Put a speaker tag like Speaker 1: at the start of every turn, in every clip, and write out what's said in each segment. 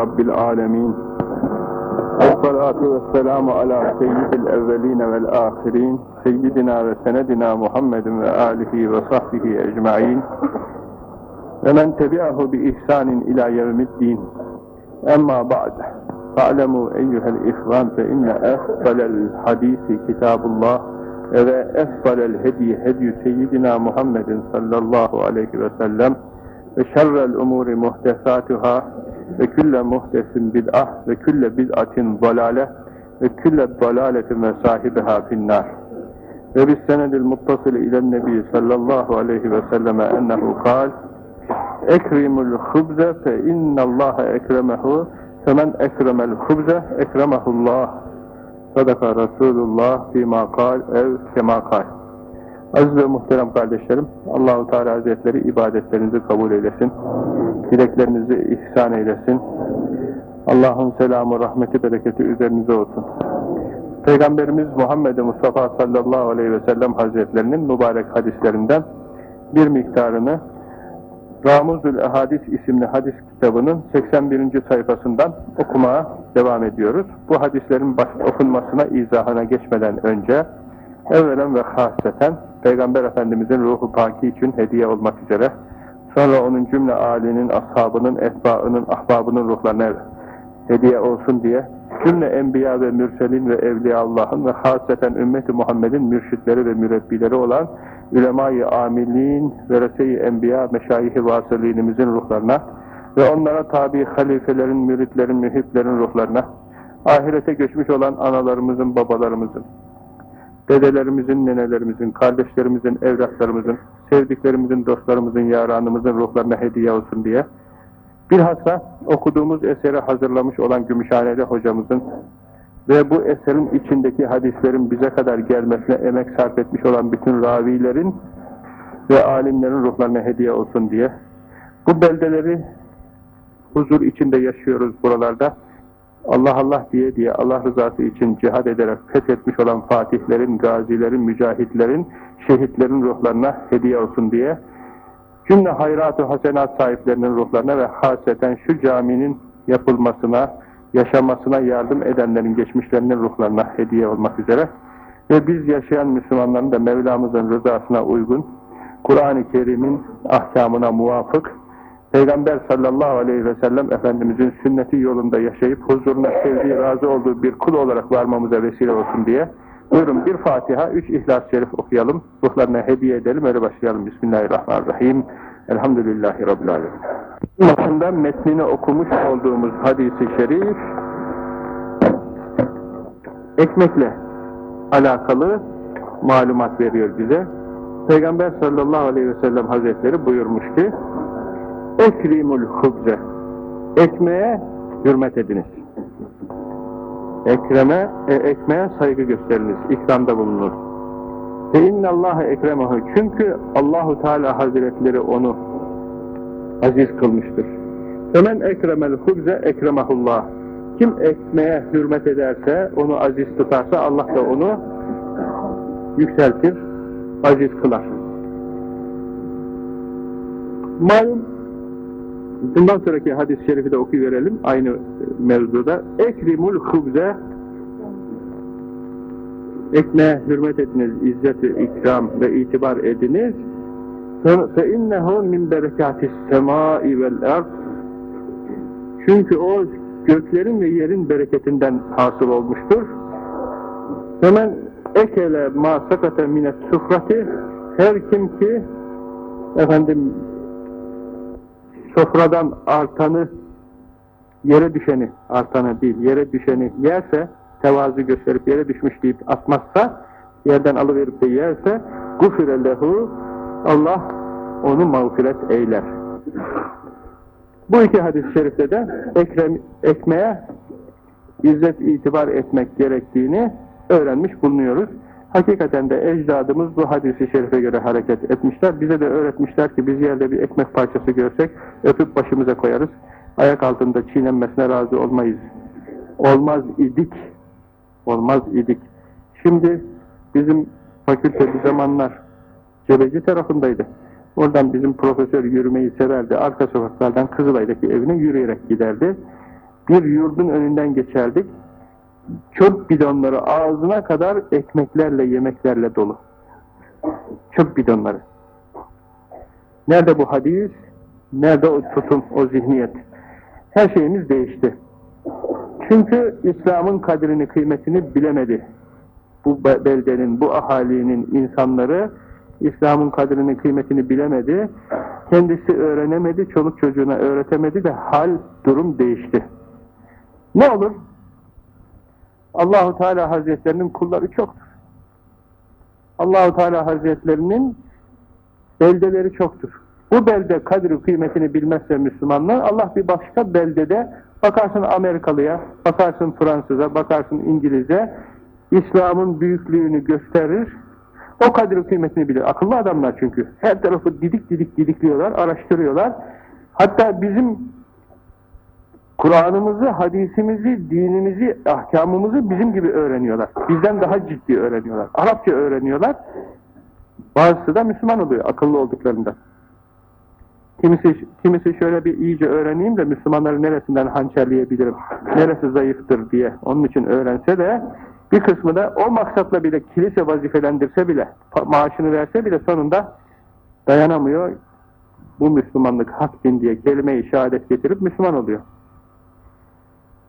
Speaker 1: Rabbil Alemin. Esselatu vesselamu ala seyyidil evveline vel ahirin Seyyidina ve senedina Muhammedin ve alihi ve sahbihi ecma'in. Ve men tebi'ahu bi ihsanin ila yevmiddin. Emma ba'd. Fa'lemu eyyuhel ihvan fe inne ehsalel hadisi kitabullah ve esbalel hediye hediye seyyidina Muhammedin sallallahu aleyhi ve sellem ve şerrel umuri muhtesatuhâ ve külle muhdesin bid'ah ve külle bid'atin dalale ve külle dalaletin ve sahibiha finnar. Ve bis senedil muttasıl ilen nebi sallallahu aleyhi ve selleme ennehu kal Ekrimul hubze fe innallaha ekremehu femen ekremel hubze ekremehullah sadaka Resulullah fima kal ev kema kal aziz ve muhterem kardeşlerim Allahu Teala Hazretleri ibadetlerinizi kabul eylesin dileklerinizi ihsan eylesin Allah'ın selamı, rahmeti, bereketi üzerinize olsun Peygamberimiz Muhammed Mustafa sallallahu aleyhi ve sellem Hazretlerinin mübarek hadislerinden bir miktarını Ramuzül Ehadis isimli hadis kitabının 81. sayfasından okumaya devam ediyoruz. Bu hadislerin baş, okunmasına, izahına geçmeden önce evvelen ve hasreten Peygamber Efendimizin ruhu paki için hediye olmak üzere sonra onun cümle âlinin, ashabının, etbaının, ahbabının ruhlarına hediye olsun diye cümle enbiya ve mürselin ve evliya Allah'ın ve hasreten ümmeti Muhammed'in mürşitleri ve mürebbileri olan ulema-i amilin, verese-i enbiya, meşayih-i vasılinimizin ruhlarına ve onlara tabi halifelerin, müritlerin, mühiplerin ruhlarına, ahirete göçmüş olan analarımızın, babalarımızın, dedelerimizin, nenelerimizin, kardeşlerimizin, evlatlarımızın, sevdiklerimizin, dostlarımızın, yaranımızın ruhlarına hediye olsun diye bilhassa okuduğumuz eseri hazırlamış olan Gümüşhaneli hocamızın ve bu eserin içindeki hadislerin bize kadar gelmesine emek sarf etmiş olan bütün ravilerin ve alimlerin ruhlarına hediye olsun diye bu beldeleri huzur içinde yaşıyoruz buralarda. Allah Allah diye diye Allah rızası için cihad ederek fethetmiş olan fatihlerin, gazilerin, mücahitlerin, şehitlerin ruhlarına hediye olsun diye cümle hayrat-ı hasenat sahiplerinin ruhlarına ve hasreten şu caminin yapılmasına, yaşamasına yardım edenlerin geçmişlerinin ruhlarına hediye olmak üzere ve biz yaşayan Müslümanların da Mevlamızın rızasına uygun, Kur'an-ı Kerim'in ahkamına muvafık, Peygamber sallallahu aleyhi ve sellem Efendimizin sünneti yolunda yaşayıp huzuruna sevdiği, razı olduğu bir kul olarak varmamıza vesile olsun diye buyurun bir Fatiha, üç İhlas-ı Şerif okuyalım, ruhlarına hediye edelim, öyle başlayalım. Bismillahirrahmanirrahim. Elhamdülillahi Rabbil Alemin. Aslında metnini okumuş olduğumuz hadisi şerif ekmekle alakalı malumat veriyor bize. Peygamber sallallahu aleyhi ve sellem hazretleri buyurmuş ki Ekrimul hubze Ekmeğe hürmet ediniz. Ekreme, e, ekmeğe saygı gösteriniz, ikramda bulunur. Ve innallaha ekremehu. Çünkü Allahu Teala Hazretleri onu aziz kılmıştır. Hemen ekremel hubze ekremahullah. Kim ekmeğe hürmet ederse, onu aziz tutarsa Allah da onu yükseltir, aziz kılar. Malum bundan sonraki hadis-i şerifi de okuyuverelim aynı mevzuda. Ekrimul hubze ekmeğe hürmet ediniz, izzet ikram ve itibar ediniz. فَاِنَّهُ مِنْ بَرَكَاتِ السَّمَاءِ وَالْاَرْضِ Çünkü o göklerin ve yerin bereketinden hasıl olmuştur. Hemen ekele ma sakate mine sufrati her kim ki efendim sofradan artanı yere düşeni, artanı değil, yere düşeni yerse tevazu gösterip yere düşmüş deyip atmazsa yerden alıverip de yerse gufire lehu Allah onu mağfiret eyler. Bu iki hadis-i şerifte de ekrem, ekmeğe izzet itibar etmek gerektiğini öğrenmiş bulunuyoruz. Hakikaten de ecdadımız bu hadisi şerife göre hareket etmişler. Bize de öğretmişler ki biz yerde bir ekmek parçası görsek öpüp başımıza koyarız. Ayak altında çiğnenmesine razı olmayız. Olmaz idik. Olmaz idik. Şimdi bizim fakülte bir zamanlar Cebeci tarafındaydı. Oradan bizim profesör yürümeyi severdi. Arka sokaklardan Kızılay'daki evine yürüyerek giderdi. bir yurdun önünden geçerdik. Çöp bidonları ağzına kadar ekmeklerle, yemeklerle dolu. Çöp bidonları. Nerede bu hadis? Nerede o tutum, o zihniyet? Her şeyimiz değişti. Çünkü İslam'ın kadrini, kıymetini bilemedi. Bu beldenin, bu ahalinin insanları İslam'ın kadrini, kıymetini bilemedi. Kendisi öğrenemedi, çoluk çocuğuna öğretemedi de hal, durum değişti. Ne olur? Allahu Teala Hazretlerinin kulları çoktur. Allahu Teala Hazretlerinin beldeleri çoktur. Bu belde kadri kıymetini bilmezse Müslümanlar Allah bir başka beldede bakarsın Amerikalıya, bakarsın Fransız'a, bakarsın İngiliz'e İslam'ın büyüklüğünü gösterir. O kadri kıymetini bilir. Akıllı adamlar çünkü. Her tarafı didik didik didikliyorlar, araştırıyorlar. Hatta bizim Kur'an'ımızı, hadisimizi, dinimizi, ahkamımızı bizim gibi öğreniyorlar. Bizden daha ciddi öğreniyorlar. Arapça öğreniyorlar. Bazısı da Müslüman oluyor akıllı olduklarında. Kimisi, kimisi şöyle bir iyice öğreneyim de Müslümanları neresinden hançerleyebilirim, neresi zayıftır diye onun için öğrense de bir kısmı da o maksatla bile kilise vazifelendirse bile, maaşını verse bile sonunda dayanamıyor. Bu Müslümanlık hak din diye kelime-i şehadet getirip Müslüman oluyor.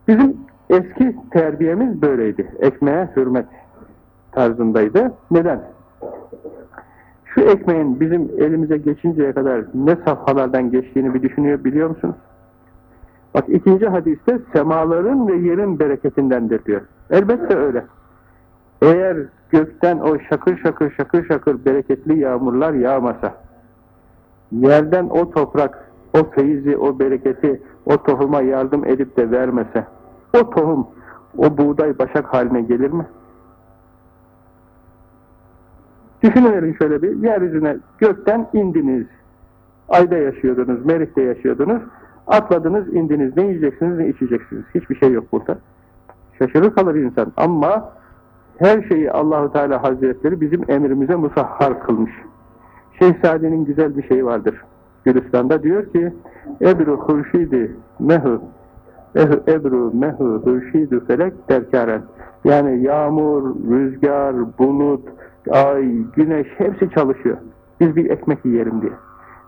Speaker 1: Bizim eski terbiyemiz böyleydi. Ekmeğe hürmet tarzındaydı. Neden? Şu ekmeğin bizim elimize geçinceye kadar ne safhalardan geçtiğini bir düşünüyor biliyor musunuz? Bak ikinci hadiste semaların ve yerin bereketindendir diyor. Elbette öyle. Eğer gökten o şakır şakır şakır şakır bereketli yağmurlar yağmasa, yerden o toprak, o feyzi, o bereketi, o tohuma yardım edip de vermese, o tohum, o buğday başak haline gelir mi? Düşünüverin şöyle bir, yeryüzüne gökten indiniz. Ayda yaşıyordunuz, Merih'te yaşıyordunuz. Atladınız, indiniz. Ne yiyeceksiniz, ne içeceksiniz. Hiçbir şey yok burada. Şaşırır kalır insan. Ama her şeyi Allahu Teala Hazretleri bizim emrimize musahhar kılmış. Şehzadenin güzel bir şeyi vardır. Gülistan'da diyor ki Ebru hurşidi mehu Ebru mehu hurşidu felek derkaren yani yağmur, rüzgar, bulut, ay, güneş hepsi çalışıyor. Biz bir ekmek yiyelim diye.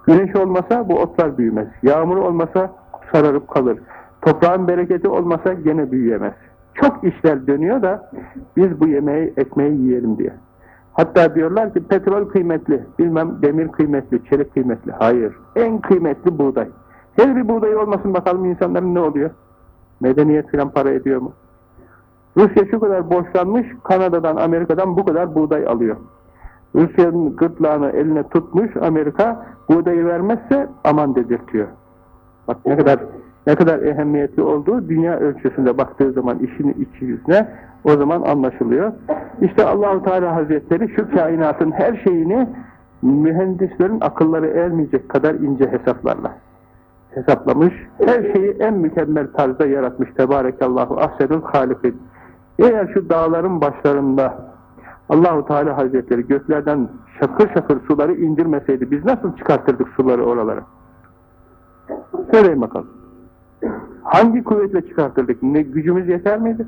Speaker 1: Güneş olmasa bu otlar büyümez. Yağmur olmasa sararıp kalır. Toprağın bereketi olmasa gene büyüyemez. Çok işler dönüyor da biz bu yemeği, ekmeği yiyelim diye. Hatta diyorlar ki petrol kıymetli, bilmem demir kıymetli, çelik kıymetli. Hayır. En kıymetli buğday. Her bir buğday olmasın bakalım insanların ne oluyor? Medeniyet filan para ediyor mu? Rusya şu kadar borçlanmış, Kanada'dan, Amerika'dan bu kadar buğday alıyor. Rusya'nın gırtlağını eline tutmuş, Amerika buğdayı vermezse aman dedirtiyor. Bak ne kadar ne kadar ehemmiyetli olduğu dünya ölçüsünde baktığı zaman işini içi yüzüne o zaman anlaşılıyor. İşte Allahu Teala Hazretleri şu kainatın her şeyini mühendislerin akılları ermeyecek kadar ince hesaplarla hesaplamış. Her şeyi en mükemmel tarzda yaratmış. Tebarekallahu ahsenul halikin. Eğer şu dağların başlarında Allahu Teala Hazretleri göklerden şakır şakır suları indirmeseydi biz nasıl çıkartırdık suları oralara? Söyleyin bakalım. Hangi kuvvetle çıkartırdık? Ne gücümüz yeter miydi?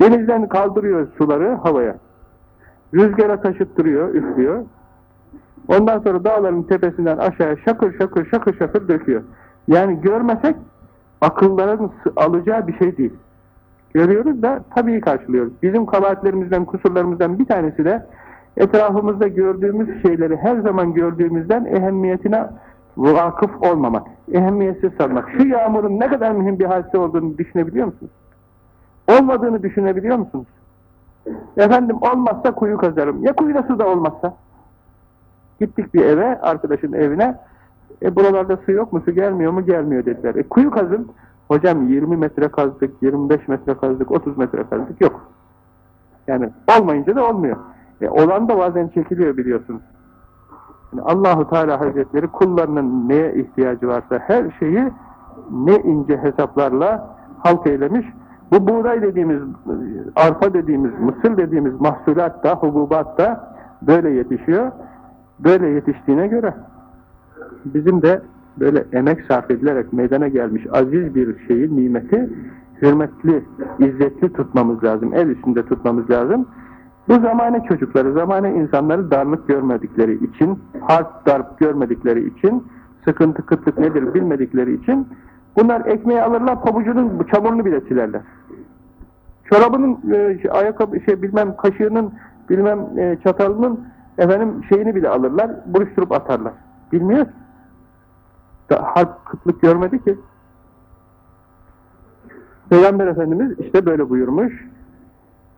Speaker 1: Denizden kaldırıyor suları havaya. Rüzgara taşıttırıyor, üflüyor. Ondan sonra dağların tepesinden aşağıya şakır şakır şakır şakır döküyor. Yani görmesek akılların alacağı bir şey değil. Görüyoruz da tabii karşılıyoruz. Bizim kabahatlerimizden, kusurlarımızdan bir tanesi de etrafımızda gördüğümüz şeyleri her zaman gördüğümüzden ehemmiyetine vakıf olmamak, ehemmiyetsiz sanmak. Şu yağmurun ne kadar mühim bir hadise olduğunu düşünebiliyor musunuz? Olmadığını düşünebiliyor musunuz? Efendim olmazsa kuyu kazarım. Ya kuyuda su da olmazsa? Gittik bir eve, arkadaşın evine. E buralarda su yok mu? Su gelmiyor mu? Gelmiyor dediler. E kuyu kazın. Hocam 20 metre kazdık, 25 metre kazdık, 30 metre kazdık. Yok. Yani olmayınca da olmuyor. E olan da bazen çekiliyor biliyorsunuz. Yani Allahu Teala Hazretleri kullarının neye ihtiyacı varsa her şeyi ne ince hesaplarla halk eylemiş. Bu buğday dediğimiz, arpa dediğimiz, mısır dediğimiz mahsulat da, hububat da böyle yetişiyor. Böyle yetiştiğine göre bizim de böyle emek sarf edilerek meydana gelmiş aziz bir şeyi, nimeti hürmetli, izzetli tutmamız lazım. El üstünde tutmamız lazım. Bu zamane çocukları, zamane insanları darlık görmedikleri için, harp darp görmedikleri için, sıkıntı kıtlık nedir bilmedikleri için bunlar ekmeği alırlar, pabucunun çamurunu bile silerler. Çorabının, e, ayakkabı, şey bilmem kaşığının, bilmem e, çatalının efendim şeyini bile alırlar, buruşturup atarlar. Bilmiyor. Da, harp kıtlık görmedi ki. Peygamber Efendimiz işte böyle buyurmuş.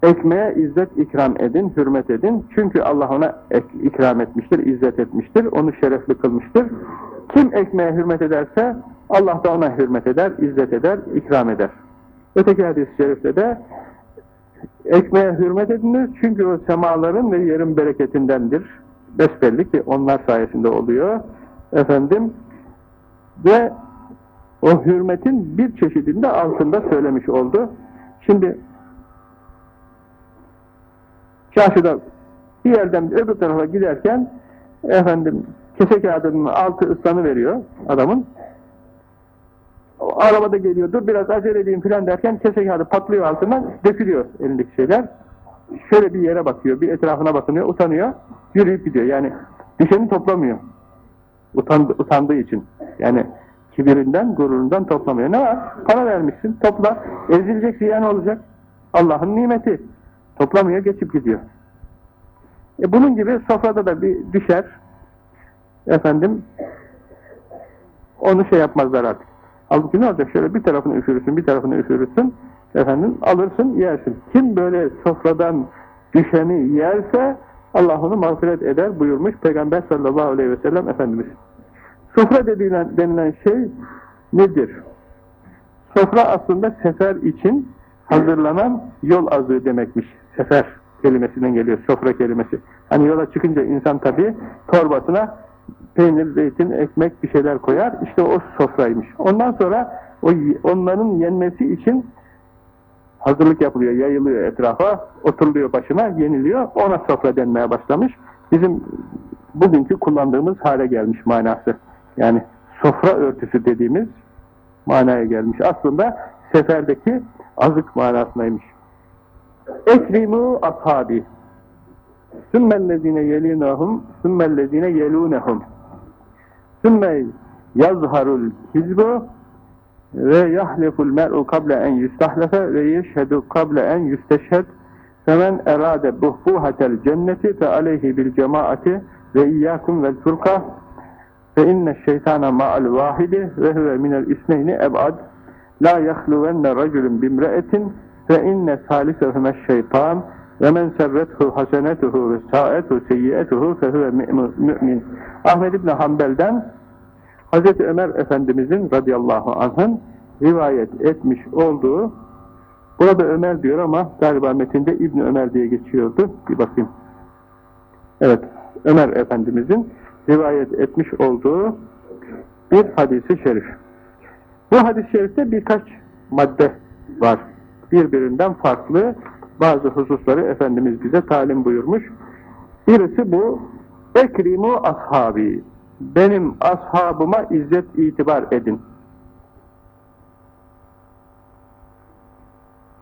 Speaker 1: Ekmeğe izzet ikram edin, hürmet edin. Çünkü Allah ona ikram etmiştir, izzet etmiştir, onu şerefli kılmıştır. Kim ekmeğe hürmet ederse Allah da ona hürmet eder, izzet eder, ikram eder. Öteki hadis-i şerifte de ekmeğe hürmet ediniz çünkü o semaların ve yerin bereketindendir. Besbelli ki onlar sayesinde oluyor. Efendim ve o hürmetin bir çeşidinde altında söylemiş oldu. Şimdi çarşıda bir yerden öbür tarafa giderken efendim kese kağıdının altı ıslanı veriyor adamın. O arabada geliyor, dur biraz acele edeyim filan derken kese kağıdı patlıyor altından, dökülüyor elindeki şeyler. Şöyle bir yere bakıyor, bir etrafına bakınıyor, utanıyor, yürüyüp gidiyor. Yani düşeni toplamıyor. Utandı, utandığı için. Yani kibirinden, gururundan toplamıyor. Ne var? Para vermişsin, topla. Ezilecek ziyan olacak. Allah'ın nimeti. Toplamıyor, geçip gidiyor. E bunun gibi sofrada da bir düşer. Efendim, onu şey yapmazlar artık. Halbuki ne olacak? Şöyle bir tarafını üfürürsün, bir tarafını üfürürsün. Efendim, alırsın, yersin. Kim böyle sofradan düşeni yerse Allah onu mağfiret eder buyurmuş Peygamber sallallahu aleyhi ve sellem Efendimiz. Sofra denilen, denilen şey nedir? Sofra aslında sefer için hazırlanan yol azığı demekmiş. Sefer kelimesinden geliyor, sofra kelimesi. Hani yola çıkınca insan tabii torbasına peynir, zeytin, ekmek bir şeyler koyar. İşte o sofraymış. Ondan sonra o onların yenmesi için hazırlık yapılıyor, yayılıyor etrafa, oturuluyor başına, yeniliyor. Ona sofra denmeye başlamış. Bizim bugünkü kullandığımız hale gelmiş manası. Yani sofra örtüsü dediğimiz manaya gelmiş. Aslında seferdeki azık manasındaymış. Ekrimu ashabi. Sümmellezine yelinahum sümmellezine yelunehum sümme yazharul kizbu ve yahleful mer'u kable en yüstahlefe ve yeşhedü kable en yüsteşhed femen erade buhbuhatel cenneti fe aleyhi bil cemaati ve iyyakum vel furka fe inne şeytana ma'al vahidi ve huve minel isneyni ebad la yahluvenne raculun bimre'etin fe inne salisehüme şeytan ve men serrethu hasenetuhu ve sa'etu seyyiyetuhu fe huve mü'min Ahmed İbni Hanbel'den Hz. Ömer Efendimizin radıyallahu anh'ın rivayet etmiş olduğu burada Ömer diyor ama galiba metinde İbn Ömer diye geçiyordu. Bir bakayım. Evet. Ömer Efendimizin rivayet etmiş olduğu bir hadisi şerif. Bu hadis-i şerifte birkaç madde var. Birbirinden farklı bazı hususları Efendimiz bize talim buyurmuş. Birisi bu Ekrimu ashabi benim ashabıma izzet itibar edin.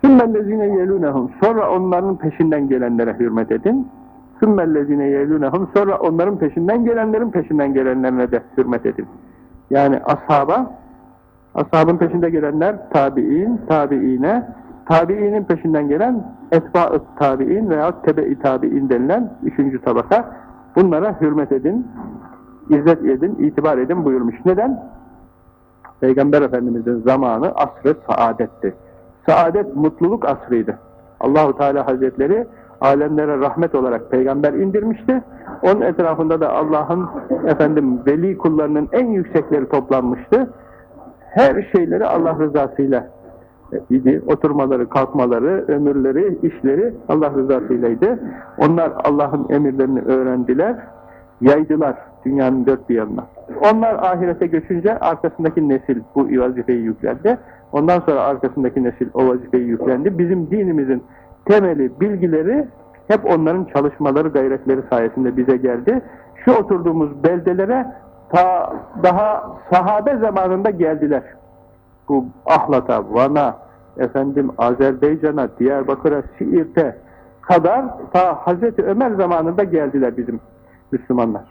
Speaker 1: Sümmellezine yelunehum sonra onların peşinden gelenlere hürmet edin. Sümmellezine yelunehum sonra onların peşinden gelenlerin peşinden gelenlerine de hürmet edin. Yani ashaba ashabın peşinde gelenler tabi'in, tabi'ine tabi'inin peşinden gelen etba-ı tabi'in veya tebe-i tabi'in denilen üçüncü tabaka bunlara hürmet edin izzet edin, itibar edin buyurmuş. Neden? Peygamber Efendimiz'in zamanı asrı saadetti. Saadet mutluluk asrıydı. Allahu Teala Hazretleri alemlere rahmet olarak peygamber indirmişti. Onun etrafında da Allah'ın efendim veli kullarının en yüksekleri toplanmıştı. Her şeyleri Allah rızasıyla idi. Oturmaları, kalkmaları, ömürleri, işleri Allah rızasıylaydı. Onlar Allah'ın emirlerini öğrendiler, yaydılar dünyanın dört bir yanına. Onlar ahirete göçünce arkasındaki nesil bu vazifeyi yüklendi. Ondan sonra arkasındaki nesil o vazifeyi yüklendi. Bizim dinimizin temeli, bilgileri hep onların çalışmaları, gayretleri sayesinde bize geldi. Şu oturduğumuz beldelere ta daha sahabe zamanında geldiler. Bu Ahlat'a, Van'a, efendim Azerbaycan'a, Diyarbakır'a, Siirt'e kadar ta Hazreti Ömer zamanında geldiler bizim Müslümanlar.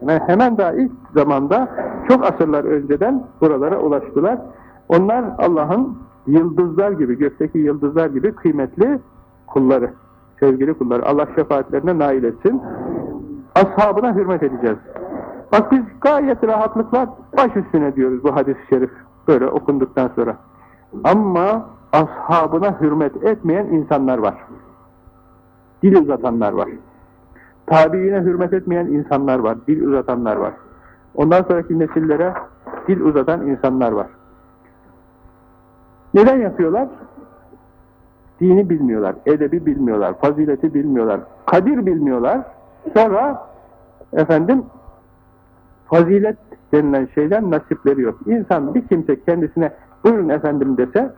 Speaker 1: Hemen, hemen daha ilk zamanda çok asırlar önceden buralara ulaştılar. Onlar Allah'ın yıldızlar gibi, gökteki yıldızlar gibi kıymetli kulları, sevgili kulları. Allah şefaatlerine nail etsin. Ashabına hürmet edeceğiz. Bak biz gayet rahatlıkla baş üstüne diyoruz bu hadis-i şerif. Böyle okunduktan sonra. Ama ashabına hürmet etmeyen insanlar var. Dil uzatanlar var. Tabiine hürmet etmeyen insanlar var. Dil uzatanlar var. Ondan sonraki nesillere dil uzatan insanlar var. Neden yapıyorlar? Dini bilmiyorlar, edebi bilmiyorlar, fazileti bilmiyorlar, kadir bilmiyorlar. Sonra efendim fazilet denilen şeyden nasipleri yok. İnsan bir kimse kendisine buyurun efendim dese,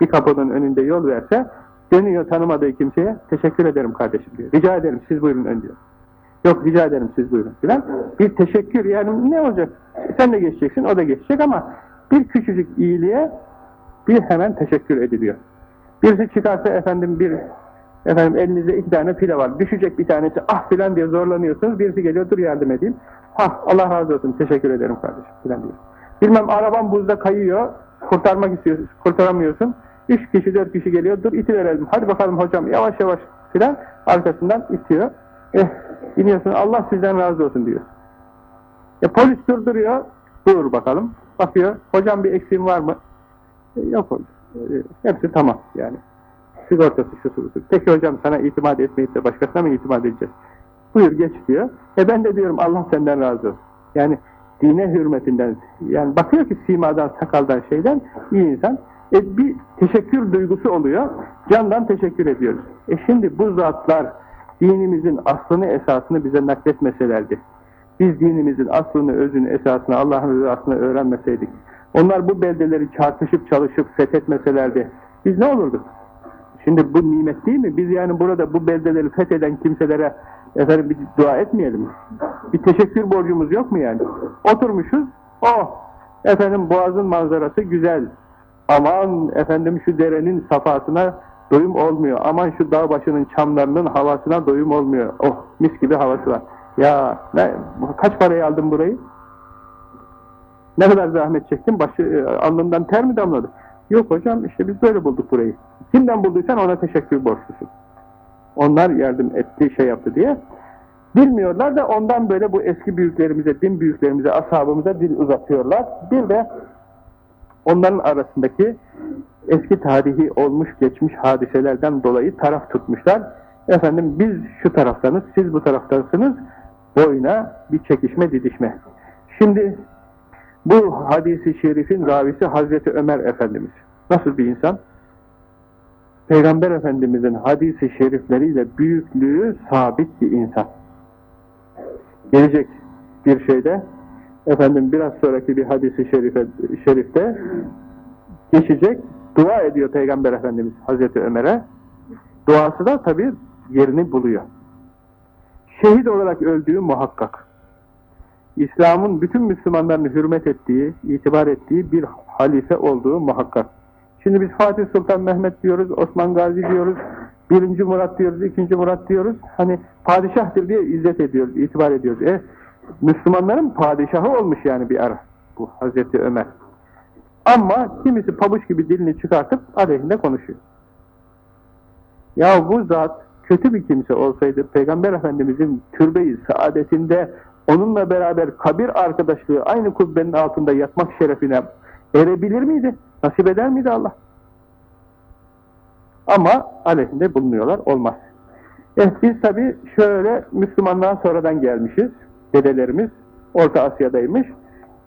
Speaker 1: bir kapının önünde yol verse, dönüyor tanımadığı kimseye, teşekkür ederim kardeşim diyor. Rica ederim siz buyurun ön diyor. Yok rica ederim siz buyurun filan. Bir teşekkür yani ne olacak? Sen de geçeceksin, o da geçecek ama bir küçücük iyiliğe bir hemen teşekkür ediliyor. Birisi çıkarsa efendim bir efendim elinizde iki tane file var. Düşecek bir tanesi ah filan diye zorlanıyorsunuz. Birisi geliyor dur yardım edeyim. Ha Allah razı olsun teşekkür ederim kardeşim filan diyor. Bilmem araban buzda kayıyor. Kurtarmak istiyorsun. Kurtaramıyorsun. Üç kişi dört kişi geliyor. Dur iti verelim. Hadi bakalım hocam yavaş yavaş filan arkasından itiyor. Eh iniyorsun Allah sizden razı olsun diyor. E, polis durduruyor. Dur bakalım. Bakıyor. Hocam bir eksiğim var mı? E, yok hocam. E, hepsi tamam yani. Sigortası şu su. Peki hocam sana itimat etmeyip de başkasına mı itimat edeceğiz? Buyur geç diyor. E ben de diyorum Allah senden razı olsun. Yani dine hürmetinden, yani bakıyor ki simadan, sakaldan şeyden iyi insan. E bir teşekkür duygusu oluyor. Candan teşekkür ediyoruz. E şimdi bu zatlar dinimizin aslını esasını bize nakletmeselerdi. Biz dinimizin aslını, özünü, esasını, Allah'ın rızasını öğrenmeseydik. Onlar bu beldeleri çarpışıp çalışıp fethetmeselerdi. Biz ne olurduk? Şimdi bu nimet değil mi? Biz yani burada bu beldeleri fetheden kimselere efendim bir dua etmeyelim mi? Bir teşekkür borcumuz yok mu yani? Oturmuşuz, oh efendim boğazın manzarası güzel. Aman efendim şu derenin safasına doyum olmuyor. Aman şu dağ başının çamlarının havasına doyum olmuyor. Oh mis gibi havası var. Ya ne, kaç paraya aldın burayı? Ne kadar zahmet çektin? Başı, e, alnından ter mi damladı? Yok hocam işte biz böyle bulduk burayı. Kimden bulduysan ona teşekkür borçlusun. Onlar yardım etti, şey yaptı diye. Bilmiyorlar da ondan böyle bu eski büyüklerimize, din büyüklerimize, ashabımıza dil uzatıyorlar. Bir de onların arasındaki eski tarihi olmuş geçmiş hadiselerden dolayı taraf tutmuşlar. Efendim biz şu taraftanız, siz bu taraftansınız. Boyuna bir çekişme, didişme. Şimdi bu hadisi şerifin ravisi Hazreti Ömer Efendimiz. Nasıl bir insan? Peygamber Efendimizin hadisi şerifleriyle büyüklüğü sabit bir insan. Gelecek bir şeyde efendim biraz sonraki bir hadisi şerife, şerifte geçecek dua ediyor Peygamber Efendimiz Hazreti Ömer'e. Duası da tabi yerini buluyor. Şehit olarak öldüğü muhakkak. İslam'ın bütün Müslümanların hürmet ettiği, itibar ettiği bir halife olduğu muhakkak. Şimdi biz Fatih Sultan Mehmet diyoruz, Osman Gazi diyoruz, birinci Murat diyoruz, ikinci Murat diyoruz. Hani padişahtır diye izzet ediyoruz, itibar ediyoruz. E, Müslümanların padişahı olmuş yani bir ara bu Hazreti Ömer. Ama kimisi pabuç gibi dilini çıkartıp aleyhinde konuşuyor. Ya bu zat kötü bir kimse olsaydı Peygamber Efendimizin türbeyi saadetinde onunla beraber kabir arkadaşlığı aynı kubbenin altında yatmak şerefine erebilir miydi? Nasip eder miydi Allah? Ama aleyhinde bulunuyorlar. Olmaz. Eh biz tabi şöyle Müslümanlığa sonradan gelmişiz. Dedelerimiz Orta Asya'daymış.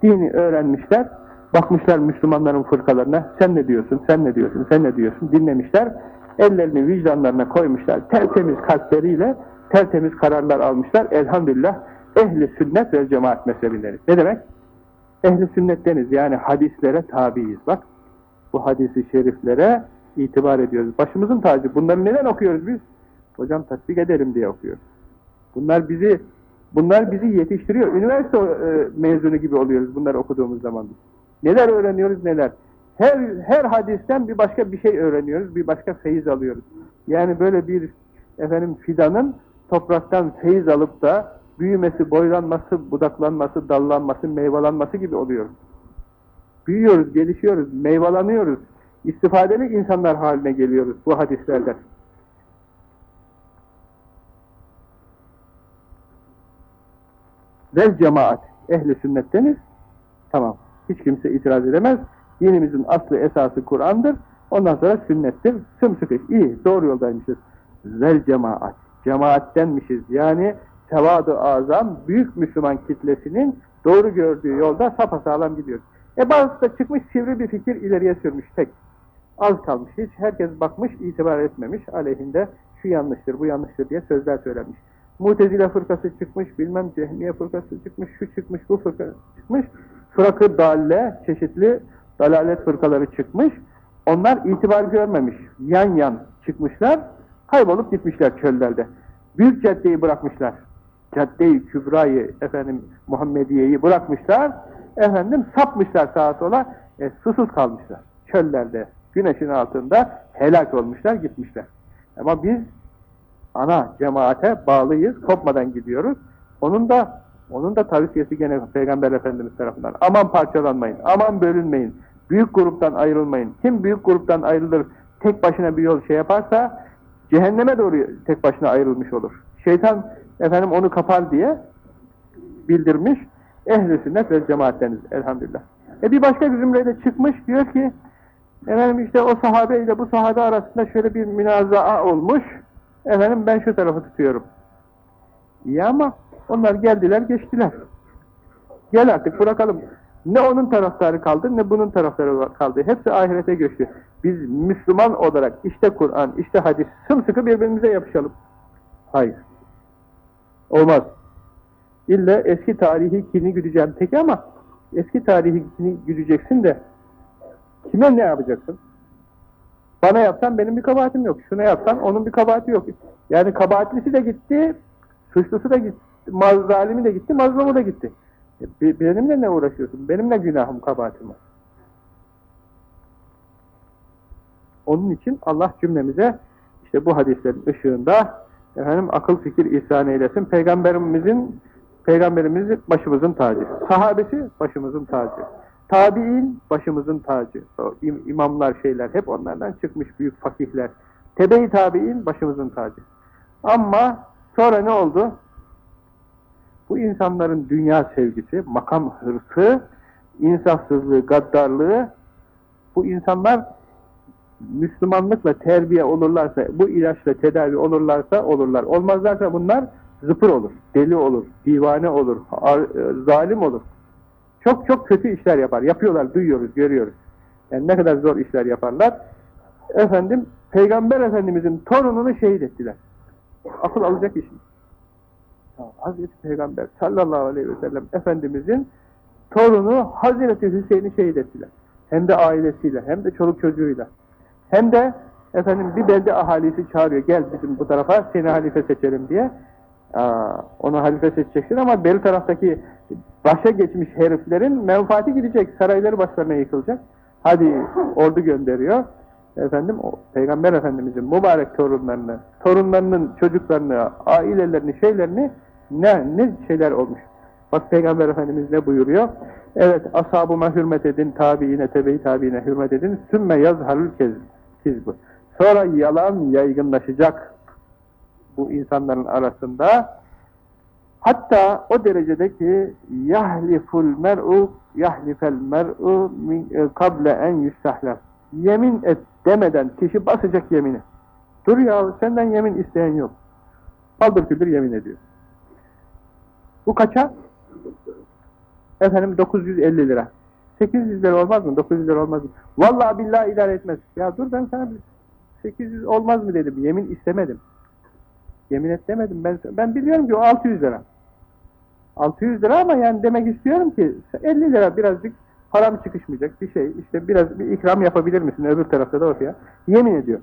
Speaker 1: Dini öğrenmişler. Bakmışlar Müslümanların fırkalarına. Sen ne diyorsun, sen ne diyorsun, sen ne diyorsun dinlemişler. Ellerini vicdanlarına koymuşlar. Tertemiz kalpleriyle tertemiz kararlar almışlar. Elhamdülillah ehli sünnet ve cemaat mezhebileri. Ne demek? Ehli sünnetteniz yani hadislere tabiiz. Bak bu hadisi şeriflere itibar ediyoruz. Başımızın tacı. Bunları neden okuyoruz biz? Hocam tasdik ederim diye okuyoruz. Bunlar bizi Bunlar bizi yetiştiriyor. Üniversite e, mezunu gibi oluyoruz bunları okuduğumuz zaman. Neler öğreniyoruz neler. Her, her hadisten bir başka bir şey öğreniyoruz, bir başka feyiz alıyoruz. Yani böyle bir efendim fidanın topraktan feyiz alıp da büyümesi, boylanması, budaklanması, dallanması, meyvelanması gibi oluyor. Büyüyoruz, gelişiyoruz, meyvelanıyoruz. İstifadeli insanlar haline geliyoruz bu hadislerden. Vel cemaat, ehli sünnetteniz, tamam, hiç kimse itiraz edemez. Dinimizin aslı esası Kur'an'dır. Ondan sonra sünnettir. Sımsıkı, iyi, doğru yoldaymışız. Vel cemaat, cemaattenmişiz. Yani tevadı azam, büyük Müslüman kitlesinin doğru gördüğü yolda sapasağlam gidiyoruz. E bazısı da çıkmış sivri bir fikir ileriye sürmüş tek. Az kalmış hiç. Herkes bakmış, itibar etmemiş. Aleyhinde şu yanlıştır, bu yanlıştır diye sözler söylenmiş. Mutezile fırkası çıkmış, bilmem Cehmiye fırkası çıkmış, şu çıkmış, bu fırka çıkmış. Fırakı dalle, çeşitli dalalet fırkaları çıkmış. Onlar itibar görmemiş. Yan yan çıkmışlar, kaybolup gitmişler çöllerde. Büyük caddeyi bırakmışlar. Cadde-i Kübra'yı, efendim Muhammediye'yi bırakmışlar. Efendim sapmışlar sağa sola, e, susuz kalmışlar. Çöllerde, güneşin altında helak olmuşlar, gitmişler. Ama biz ana cemaate bağlıyız, kopmadan gidiyoruz. Onun da onun da tavsiyesi gene Peygamber Efendimiz tarafından. Aman parçalanmayın, aman bölünmeyin, büyük gruptan ayrılmayın. Kim büyük gruptan ayrılır, tek başına bir yol şey yaparsa, cehenneme doğru tek başına ayrılmış olur. Şeytan efendim onu kapar diye bildirmiş. Ehl-i sünnet ve cemaatteniz elhamdülillah. E bir başka bir zümrede çıkmış diyor ki efendim işte o sahabe ile bu sahabe arasında şöyle bir münazaa olmuş. Efendim ben şu tarafı tutuyorum. İyi ama onlar geldiler geçtiler. Gel artık bırakalım. Ne onun taraftarı kaldı ne bunun taraftarı kaldı. Hepsi ahirete göçtü. Biz Müslüman olarak işte Kur'an, işte hadis sımsıkı birbirimize yapışalım. Hayır. Olmaz. İlla eski tarihi kini güdeceğim peki ama eski tarihi kini güdeceksin de kime ne yapacaksın? Bana yapsan benim bir kabahatim yok. Şuna yapsan onun bir kabahati yok. Yani kabahatlisi de gitti, suçlusu da gitti, zalimi de gitti, mazlumu da gitti. E, benimle ne uğraşıyorsun? Benimle günahım, kabahatim var. Onun için Allah cümlemize işte bu hadislerin ışığında efendim akıl fikir ihsan eylesin. Peygamberimizin Peygamberimiz başımızın tacı. Sahabesi başımızın tacı. Tabi'in başımızın tacı. O im imamlar şeyler hep onlardan çıkmış büyük fakihler. Tebe-i tabi'in başımızın tacı. Ama sonra ne oldu? Bu insanların dünya sevgisi, makam hırsı, insafsızlığı, gaddarlığı bu insanlar Müslümanlıkla terbiye olurlarsa, bu ilaçla tedavi olurlarsa olurlar. Olmazlarsa bunlar zıpır olur, deli olur, divane olur, e, zalim olur. Çok çok kötü işler yapar. Yapıyorlar, duyuyoruz, görüyoruz. Yani ne kadar zor işler yaparlar. Efendim, Peygamber Efendimizin torununu şehit ettiler. Akıl alacak iş mi? Hazreti Peygamber sallallahu aleyhi ve sellem Efendimizin torunu Hazreti Hüseyin'i şehit ettiler. Hem de ailesiyle, hem de çoluk çocuğuyla. Hem de efendim bir belde ahalisi çağırıyor, gel bizim bu tarafa seni halife seçelim diye. Onu halife seçeceksin ama bel taraftaki başa geçmiş heriflerin menfaati gidecek, sarayları başlarına yıkılacak. Hadi ordu gönderiyor. Efendim, o, Peygamber Efendimizin mübarek torunlarını, torunlarının çocuklarını, ailelerini, şeylerini ne, ne şeyler olmuş. Bak Peygamber Efendimiz ne buyuruyor? Evet, ashabıma hürmet edin, tabiine, tebe-i tabiine hürmet edin. Sümme yazharül kizbu. Sonra yalan yaygınlaşacak bu insanların arasında. Hatta o derecedeki yahliful mer'u yahlifel mer'u min kable en yüstahlaf. Yemin et demeden kişi basacak yemini. Dur ya senden yemin isteyen yok. Paldır küldür yemin ediyor. Bu kaça? Efendim 950 lira. 800 lira olmaz mı? 900 lira olmaz mı? Vallahi billahi idare etmez. Ya dur ben sana 800 olmaz mı dedim. Yemin istemedim. Yemin et demedim. Ben, ben biliyorum ki o 600 lira. 600 lira ama yani demek istiyorum ki 50 lira birazcık param çıkışmayacak bir şey. İşte biraz bir ikram yapabilir misin öbür tarafta da ortaya. Yemin ediyor.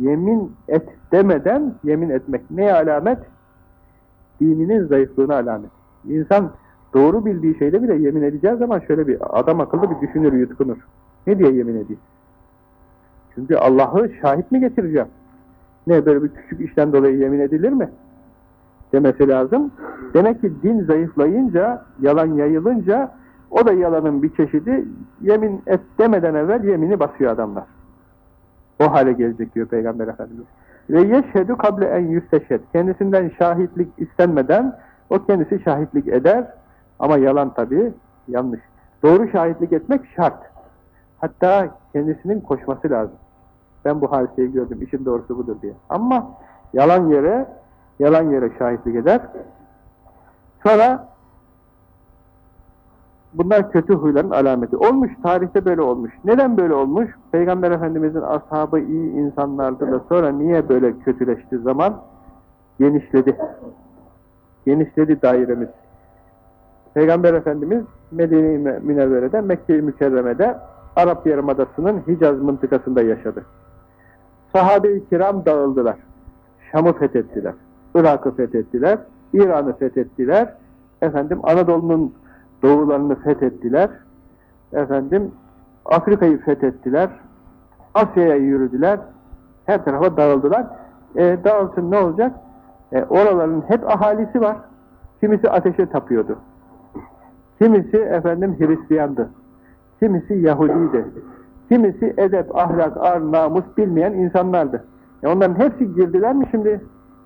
Speaker 1: Yemin et demeden yemin etmek neye alamet? dininin zayıflığına alamet. İnsan doğru bildiği şeyde bile yemin edeceğiz zaman şöyle bir adam akıllı bir düşünür, yutkunur. Ne diye yemin edeyim? Çünkü Allah'ı şahit mi getireceğim? Ne böyle bir küçük işten dolayı yemin edilir mi? Demesi lazım. Demek ki din zayıflayınca, yalan yayılınca o da yalanın bir çeşidi yemin et demeden evvel yemini basıyor adamlar. O hale gelecek diyor Peygamber Efendimiz. Ve yeşhedü kable en yüsteşhed. Kendisinden şahitlik istenmeden o kendisi şahitlik eder. Ama yalan tabii, yanlış. Doğru şahitlik etmek şart. Hatta kendisinin koşması lazım. Ben bu hadiseyi gördüm, işin doğrusu budur diye. Ama yalan yere, yalan yere şahitlik eder. Sonra bunlar kötü huyların alameti. Olmuş, tarihte böyle olmuş. Neden böyle olmuş? Peygamber Efendimizin ashabı iyi insanlardı da sonra niye böyle kötüleşti zaman? Genişledi. Genişledi dairemiz. Peygamber Efendimiz Medine-i Münevvere'de, Mekke-i Mükerreme'de Arap Yarımadası'nın Hicaz mıntıkasında yaşadı. Sahabe-i kiram dağıldılar. Şam'ı fethettiler. Irak'ı fethettiler. İran'ı fethettiler. Efendim Anadolu'nun doğularını fethettiler. Efendim Afrika'yı fethettiler. Asya'ya yürüdüler. Her tarafa dağıldılar. E, dağılsın ne olacak? E, oraların hep ahalisi var. Kimisi ateşe tapıyordu. Kimisi efendim Hristiyandı. Kimisi Yahudiydi. Kimisi edep, ahlak, ar, namus bilmeyen insanlardı. E onların hepsi girdiler mi şimdi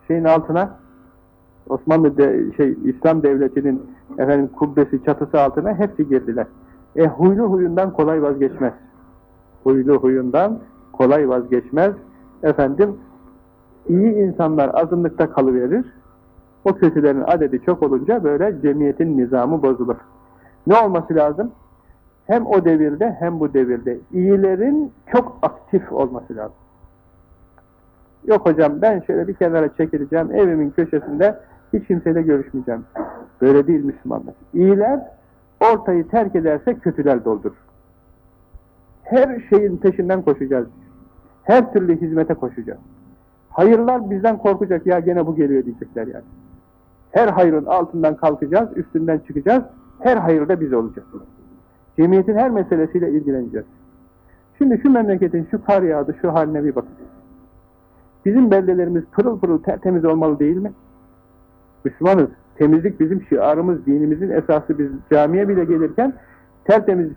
Speaker 1: şeyin altına? Osmanlı de, şey İslam devletinin efendim kubbesi çatısı altına hepsi girdiler. E huylu huyundan kolay vazgeçmez. Huylu huyundan kolay vazgeçmez. Efendim iyi insanlar azınlıkta kalıverir. O kötülerin adedi çok olunca böyle cemiyetin nizamı bozulur. Ne olması lazım? Hem o devirde hem bu devirde iyilerin çok aktif olması lazım. Yok hocam ben şöyle bir kenara çekileceğim, evimin köşesinde hiç kimseyle görüşmeyeceğim. Böyle değil Müslümanlar. İyiler ortayı terk ederse kötüler doldurur. Her şeyin peşinden koşacağız. Her türlü hizmete koşacağız. Hayırlar bizden korkacak ya gene bu geliyor diyecekler yani. Her hayrın altından kalkacağız, üstünden çıkacağız. Her hayırda biz olacağız. Cemiyetin her meselesiyle ilgileneceğiz. Şimdi şu memleketin şu kar yağdı, şu haline bir bakın. Bizim beldelerimiz pırıl pırıl tertemiz olmalı değil mi? Müslümanız. Temizlik bizim şiarımız, dinimizin esası. Biz camiye bile gelirken tertemiz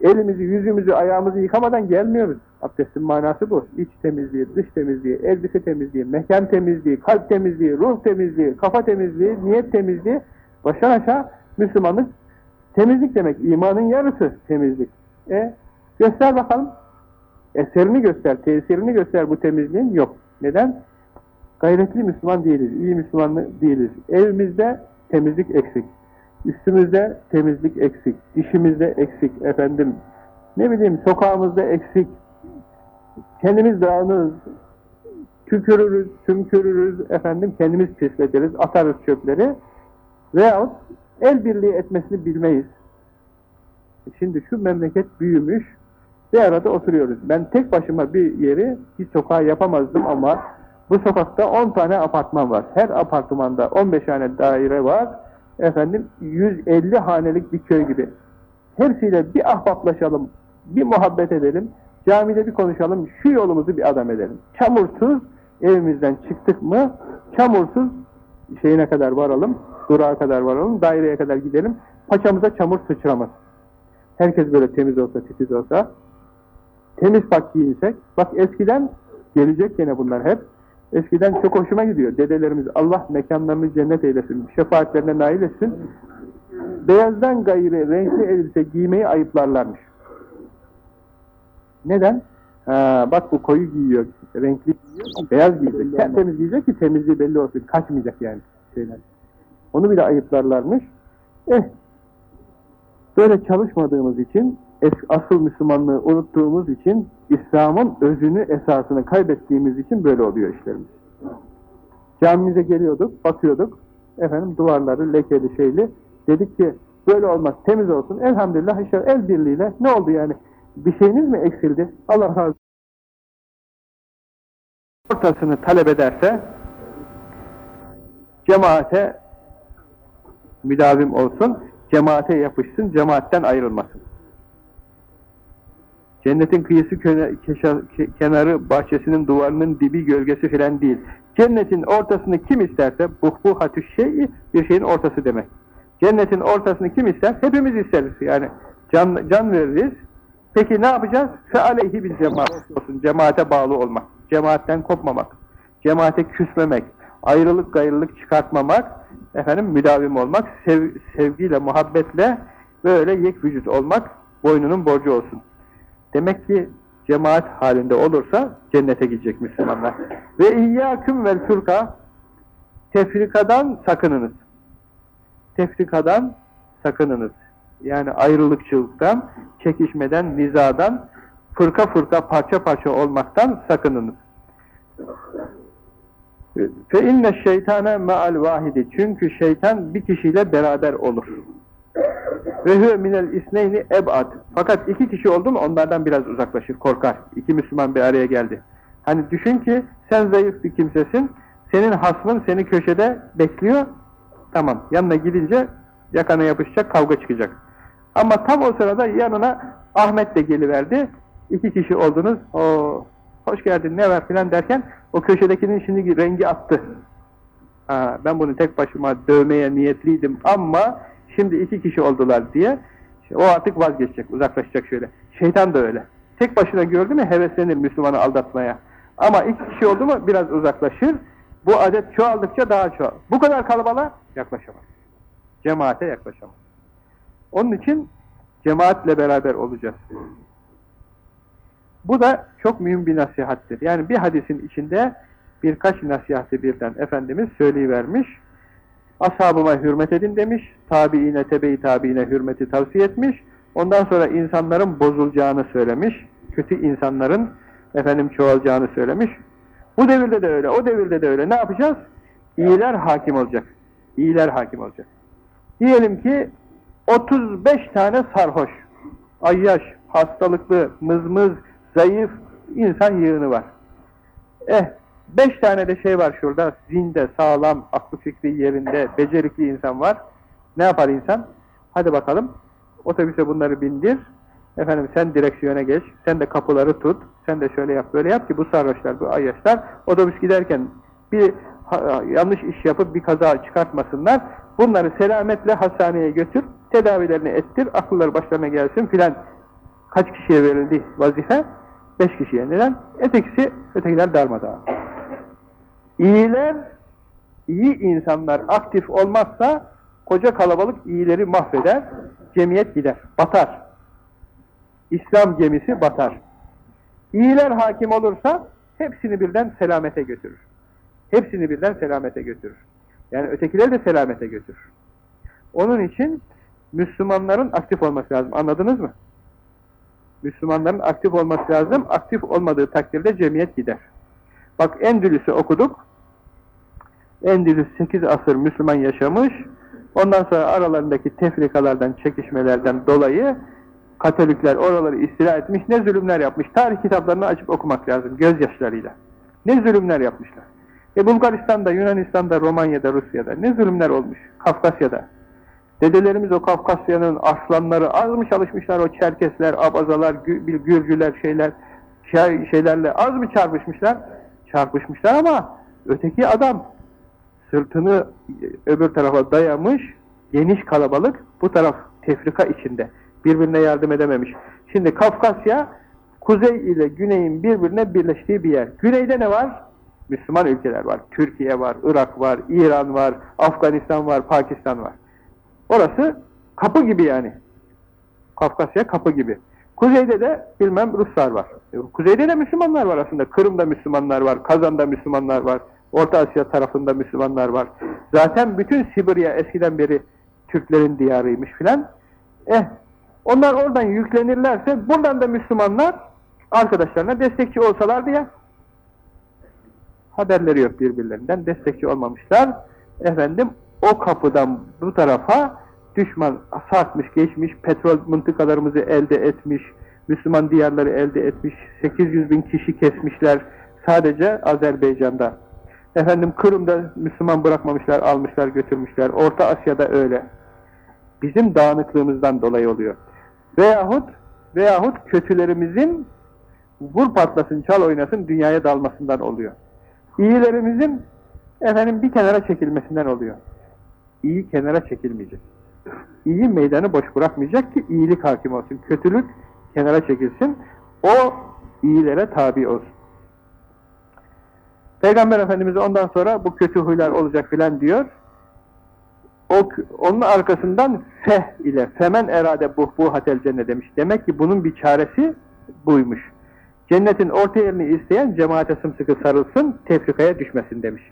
Speaker 1: elimizi, yüzümüzü, ayağımızı yıkamadan gelmiyoruz. Abdestin manası bu. İç temizliği, dış temizliği, elbise temizliği, mekan temizliği, kalp temizliği, ruh temizliği, kafa temizliği, niyet temizliği. Baştan aşağı Müslümanlık temizlik demek. İmanın yarısı temizlik. E göster bakalım. Eserini göster, tesirini göster bu temizliğin. Yok. Neden? Gayretli Müslüman değiliz, iyi Müslüman değiliz. Evimizde temizlik eksik. Üstümüzde temizlik eksik. Dişimizde eksik. Efendim ne bileyim sokağımızda eksik. Kendimiz dağınız. Tükürürüz, tümkürürüz. Efendim kendimiz pisletiriz. Atarız çöpleri. Veyahut el birliği etmesini bilmeyiz. Şimdi şu memleket büyümüş. Bir arada oturuyoruz. Ben tek başıma bir yeri, bir sokağa yapamazdım ama bu sokakta 10 tane apartman var. Her apartmanda 15 tane daire var. Efendim 150 hanelik bir köy gibi. Hepsiyle bir ahbaplaşalım, bir muhabbet edelim, camide bir konuşalım, şu yolumuzu bir adam edelim. Çamursuz evimizden çıktık mı, çamursuz şeyine kadar varalım, durağa kadar varalım, daireye kadar gidelim, paçamıza çamur sıçramaz. Herkes böyle temiz olsa, titiz olsa, temiz pak giyinsek, bak eskiden gelecek gene bunlar hep, Eskiden çok hoşuma gidiyor. Dedelerimiz Allah mekanlarını cennet eylesin, şefaatlerine nail etsin. Beyazdan gayrı renkli elbise giymeyi ayıplarlarmış. Neden? Ha, bak bu koyu giyiyor, renkli giyiyor, beyaz giyecek. Tertemiz giyecek ki temizliği belli olsun, kaçmayacak yani şeyler. Onu bile ayıplarlarmış. Eh, böyle çalışmadığımız için asıl Müslümanlığı unuttuğumuz için, İslam'ın özünü, esasını kaybettiğimiz için böyle oluyor işlerimiz. Camimize geliyorduk, bakıyorduk, efendim duvarları lekeli şeyli, dedik ki böyle olmaz, temiz olsun, elhamdülillah işte el birliğiyle, ne oldu yani, bir şeyiniz mi eksildi? Allah razı ortasını talep ederse, cemaate müdavim olsun, cemaate yapışsın, cemaatten ayrılmasın. Cennetin kıyısı kenarı, bahçesinin duvarının dibi, gölgesi filan değil. Cennetin ortasını kim isterse, buhbuhatü şeyi bir şeyin ortası demek. Cennetin ortasını kim ister? Hepimiz isteriz. Yani can, can veririz. Peki ne yapacağız? Fe aleyhi bil cemaat olsun. Cemaate bağlı olmak. Cemaatten kopmamak. Cemaate küsmemek. Ayrılık gayrılık çıkartmamak. Efendim müdavim olmak. Sev, sevgiyle, muhabbetle böyle yek vücut olmak boynunun borcu olsun. Demek ki cemaat halinde olursa cennete gidecek Müslümanlar. Ve iyyâküm vel fırka tefrikadan sakınınız. Tefrikadan sakınınız. Yani ayrılıkçılıktan, çekişmeden, nizadan, fırka fırka, parça parça olmaktan sakınınız. Fe inne şeytane me'al vahidi. Çünkü şeytan bir kişiyle beraber olur. Ve huve minel isneyni ebad. Fakat iki kişi oldu mu onlardan biraz uzaklaşır, korkar. İki Müslüman bir araya geldi. Hani düşün ki sen zayıf bir kimsesin, senin hasmın seni köşede bekliyor. Tamam, yanına gidince yakana yapışacak, kavga çıkacak. Ama tam o sırada yanına Ahmet de geliverdi. İki kişi oldunuz. O hoş geldin ne var filan derken o köşedekinin şimdi rengi attı. Ha, ben bunu tek başıma dövmeye niyetliydim ama şimdi iki kişi oldular diye o artık vazgeçecek, uzaklaşacak şöyle. Şeytan da öyle. Tek başına gördü mü heveslenir Müslümanı aldatmaya. Ama iki kişi oldu mu biraz uzaklaşır. Bu adet çoğaldıkça daha çoğal. Bu kadar kalabalığa yaklaşamaz. Cemaate yaklaşamaz. Onun için cemaatle beraber olacağız. Bu da çok mühim bir nasihattir. Yani bir hadisin içinde birkaç nasihati birden Efendimiz söyleyivermiş. Ashabıma hürmet edin demiş. Tabiine, tebe-i tabiine hürmeti tavsiye etmiş. Ondan sonra insanların bozulacağını söylemiş. Kötü insanların efendim çoğalacağını söylemiş. Bu devirde de öyle, o devirde de öyle. Ne yapacağız? İyiler hakim olacak. İyiler hakim olacak. Diyelim ki 35 tane sarhoş, ayyaş, hastalıklı, mızmız, zayıf insan yığını var. Eh, beş tane de şey var şurada, zinde, sağlam, aklı fikri yerinde, becerikli insan var. Ne yapar insan? Hadi bakalım, otobüse bunları bindir, efendim sen direksiyona geç, sen de kapıları tut, sen de şöyle yap, böyle yap ki bu sarhoşlar, bu ayyaşlar, otobüs giderken bir yanlış iş yapıp bir kaza çıkartmasınlar, bunları selametle hastaneye götür, tedavilerini ettir, akılları başlarına gelsin filan. Kaç kişiye verildi vazife? Beş kişiye. Neden? Ötekisi, ötekiler darmadağın. İyiler, iyi insanlar aktif olmazsa koca kalabalık iyileri mahveder, cemiyet gider, batar. İslam gemisi batar. İyiler hakim olursa hepsini birden selamete götürür. Hepsini birden selamete götürür. Yani ötekileri de selamete götürür. Onun için Müslümanların aktif olması lazım. Anladınız mı? Müslümanların aktif olması lazım. Aktif olmadığı takdirde cemiyet gider. Bak Endülüs'ü okuduk. Endülüs 8 asır Müslüman yaşamış. Ondan sonra aralarındaki tefrikalardan, çekişmelerden dolayı Katolikler oraları istila etmiş, ne zulümler yapmış. Tarih kitaplarını açıp okumak lazım, gözyaşlarıyla. Ne zulümler yapmışlar. E Bulgaristan'da, Yunanistan'da, Romanya'da, Rusya'da ne zulümler olmuş. Kafkasya'da. Dedelerimiz o Kafkasya'nın aslanları az mı çalışmışlar o Çerkesler, Abazalar, Gürcüler şeyler şeylerle az mı çarpışmışlar? Çarpışmışlar ama öteki adam sırtını öbür tarafa dayamış, geniş kalabalık, bu taraf tefrika içinde. Birbirine yardım edememiş. Şimdi Kafkasya, kuzey ile güneyin birbirine birleştiği bir yer. Güneyde ne var? Müslüman ülkeler var. Türkiye var, Irak var, İran var, Afganistan var, Pakistan var. Orası kapı gibi yani. Kafkasya kapı gibi. Kuzeyde de bilmem Ruslar var. E, kuzeyde de Müslümanlar var aslında. Kırım'da Müslümanlar var, Kazan'da Müslümanlar var, Orta Asya tarafında Müslümanlar var. Zaten bütün Sibirya eskiden beri Türklerin diyarıymış filan. Eh, onlar oradan yüklenirlerse buradan da Müslümanlar arkadaşlarına destekçi olsalar diye haberleri yok birbirlerinden, destekçi olmamışlar. Efendim, o kapıdan bu tarafa düşman sarkmış, geçmiş, petrol mıntıkalarımızı elde etmiş, Müslüman diyarları elde etmiş, 800 bin kişi kesmişler sadece Azerbaycan'da. Efendim Kırım'da Müslüman bırakmamışlar, almışlar, götürmüşler. Orta Asya'da öyle. Bizim dağınıklığımızdan dolayı oluyor. Veyahut veyahut kötülerimizin vur patlasın, çal oynasın dünyaya dalmasından oluyor. İyilerimizin efendim bir kenara çekilmesinden oluyor. İyi kenara çekilmeyecek. İyi meydanı boş bırakmayacak ki iyilik hakim olsun. Kötülük kenara çekilsin. O iyilere tabi olsun. Peygamber Efendimiz ondan sonra bu kötü huylar olacak filan diyor. O, onun arkasından feh ile femen erade buhbu hatel cennet demiş. Demek ki bunun bir çaresi buymuş. Cennetin orta yerini isteyen cemaate sımsıkı sarılsın, tefrikaya düşmesin demiş.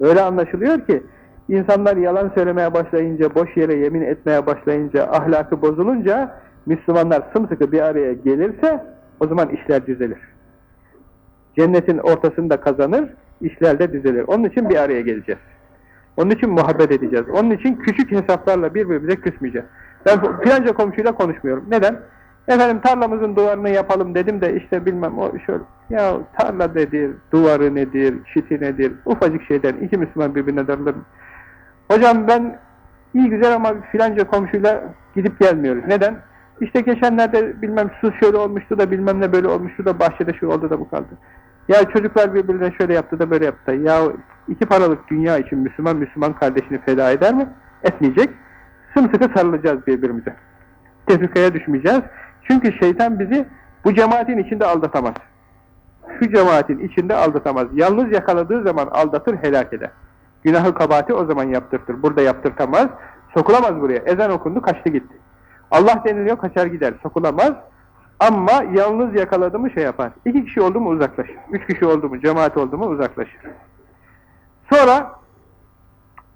Speaker 1: Öyle anlaşılıyor ki insanlar yalan söylemeye başlayınca, boş yere yemin etmeye başlayınca, ahlakı bozulunca Müslümanlar sımsıkı bir araya gelirse o zaman işler düzelir. Cennetin ortasında kazanır, işler de düzelir. Onun için bir araya geleceğiz. Onun için muhabbet edeceğiz. Onun için küçük hesaplarla birbirimize küsmeyeceğiz. Ben filanca komşuyla konuşmuyorum. Neden? Efendim tarlamızın duvarını yapalım dedim de işte bilmem o şöyle. Ya tarla nedir, duvarı nedir, çiti nedir, ufacık şeyden iki Müslüman birbirine darılır. Hocam ben iyi güzel ama filanca komşuyla gidip gelmiyoruz. Neden? İşte geçenlerde bilmem su şöyle olmuştu da bilmem ne böyle olmuştu da bahçede şu oldu da bu kaldı. Ya çocuklar birbirine şöyle yaptı da böyle yaptı. Ya iki paralık dünya için Müslüman Müslüman kardeşini feda eder mi? Etmeyecek. Sımsıkı sarılacağız birbirimize. Tefrikaya düşmeyeceğiz. Çünkü şeytan bizi bu cemaatin içinde aldatamaz. Şu cemaatin içinde aldatamaz. Yalnız yakaladığı zaman aldatır, helak eder. Günahı kabahati o zaman yaptırtır. Burada yaptırtamaz. Sokulamaz buraya. Ezan okundu, kaçtı gitti. Allah deniliyor, kaçar gider. Sokulamaz. Ama yalnız yakaladı mı şey yapar. İki kişi oldu mu uzaklaşır. Üç kişi oldu mu, cemaat oldu mu uzaklaşır. Sonra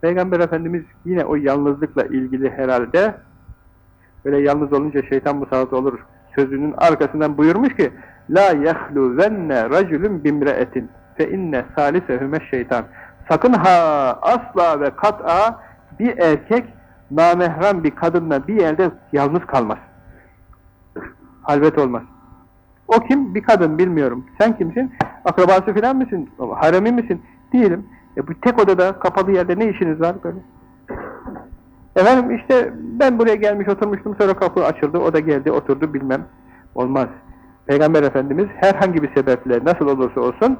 Speaker 1: Peygamber Efendimiz yine o yalnızlıkla ilgili herhalde böyle yalnız olunca şeytan musallat olur sözünün arkasından buyurmuş ki La yahlu venne raculun bimreetin fe inne salisehüme şeytan Sakın ha asla ve kat'a bir erkek namehrem bir kadınla bir yerde yalnız kalmaz. Halvet olmaz. O kim? Bir kadın bilmiyorum. Sen kimsin? Akrabası filan mısın? Haremi misin? Değilim. E bu tek odada kapalı yerde ne işiniz var böyle? Efendim işte ben buraya gelmiş oturmuştum sonra kapı açıldı o da geldi oturdu bilmem. Olmaz. Peygamber Efendimiz herhangi bir sebeple nasıl olursa olsun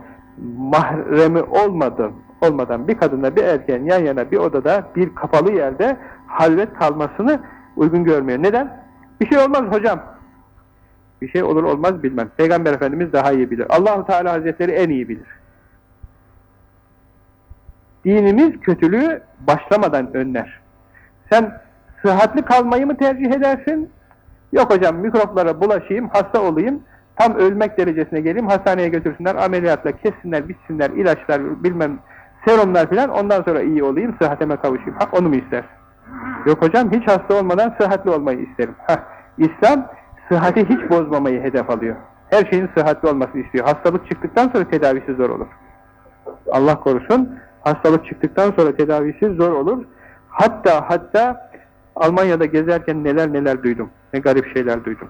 Speaker 1: mahremi olmadan, olmadan bir kadınla bir erkeğin yan yana bir odada bir kapalı yerde halvet kalmasını uygun görmüyor. Neden? Bir şey olmaz hocam. Bir şey olur olmaz bilmem. Peygamber Efendimiz daha iyi bilir. Allahu Teala Hazretleri en iyi bilir. Dinimiz kötülüğü başlamadan önler. Sen sıhhatli kalmayı mı tercih edersin? Yok hocam mikroplara bulaşayım, hasta olayım, tam ölmek derecesine geleyim, hastaneye götürsünler, ameliyatla kessinler, bitsinler, ilaçlar, bilmem serumlar filan, ondan sonra iyi olayım, sıhhatime kavuşayım. Ha, onu mu ister? Yok hocam, hiç hasta olmadan sıhhatli olmayı isterim. Heh, İslam, sıhhati hiç bozmamayı hedef alıyor. Her şeyin sıhhatli olmasını istiyor. Hastalık çıktıktan sonra tedavisi zor olur. Allah korusun, hastalık çıktıktan sonra tedavisi zor olur. Hatta hatta Almanya'da gezerken neler neler duydum. Ne garip şeyler duydum.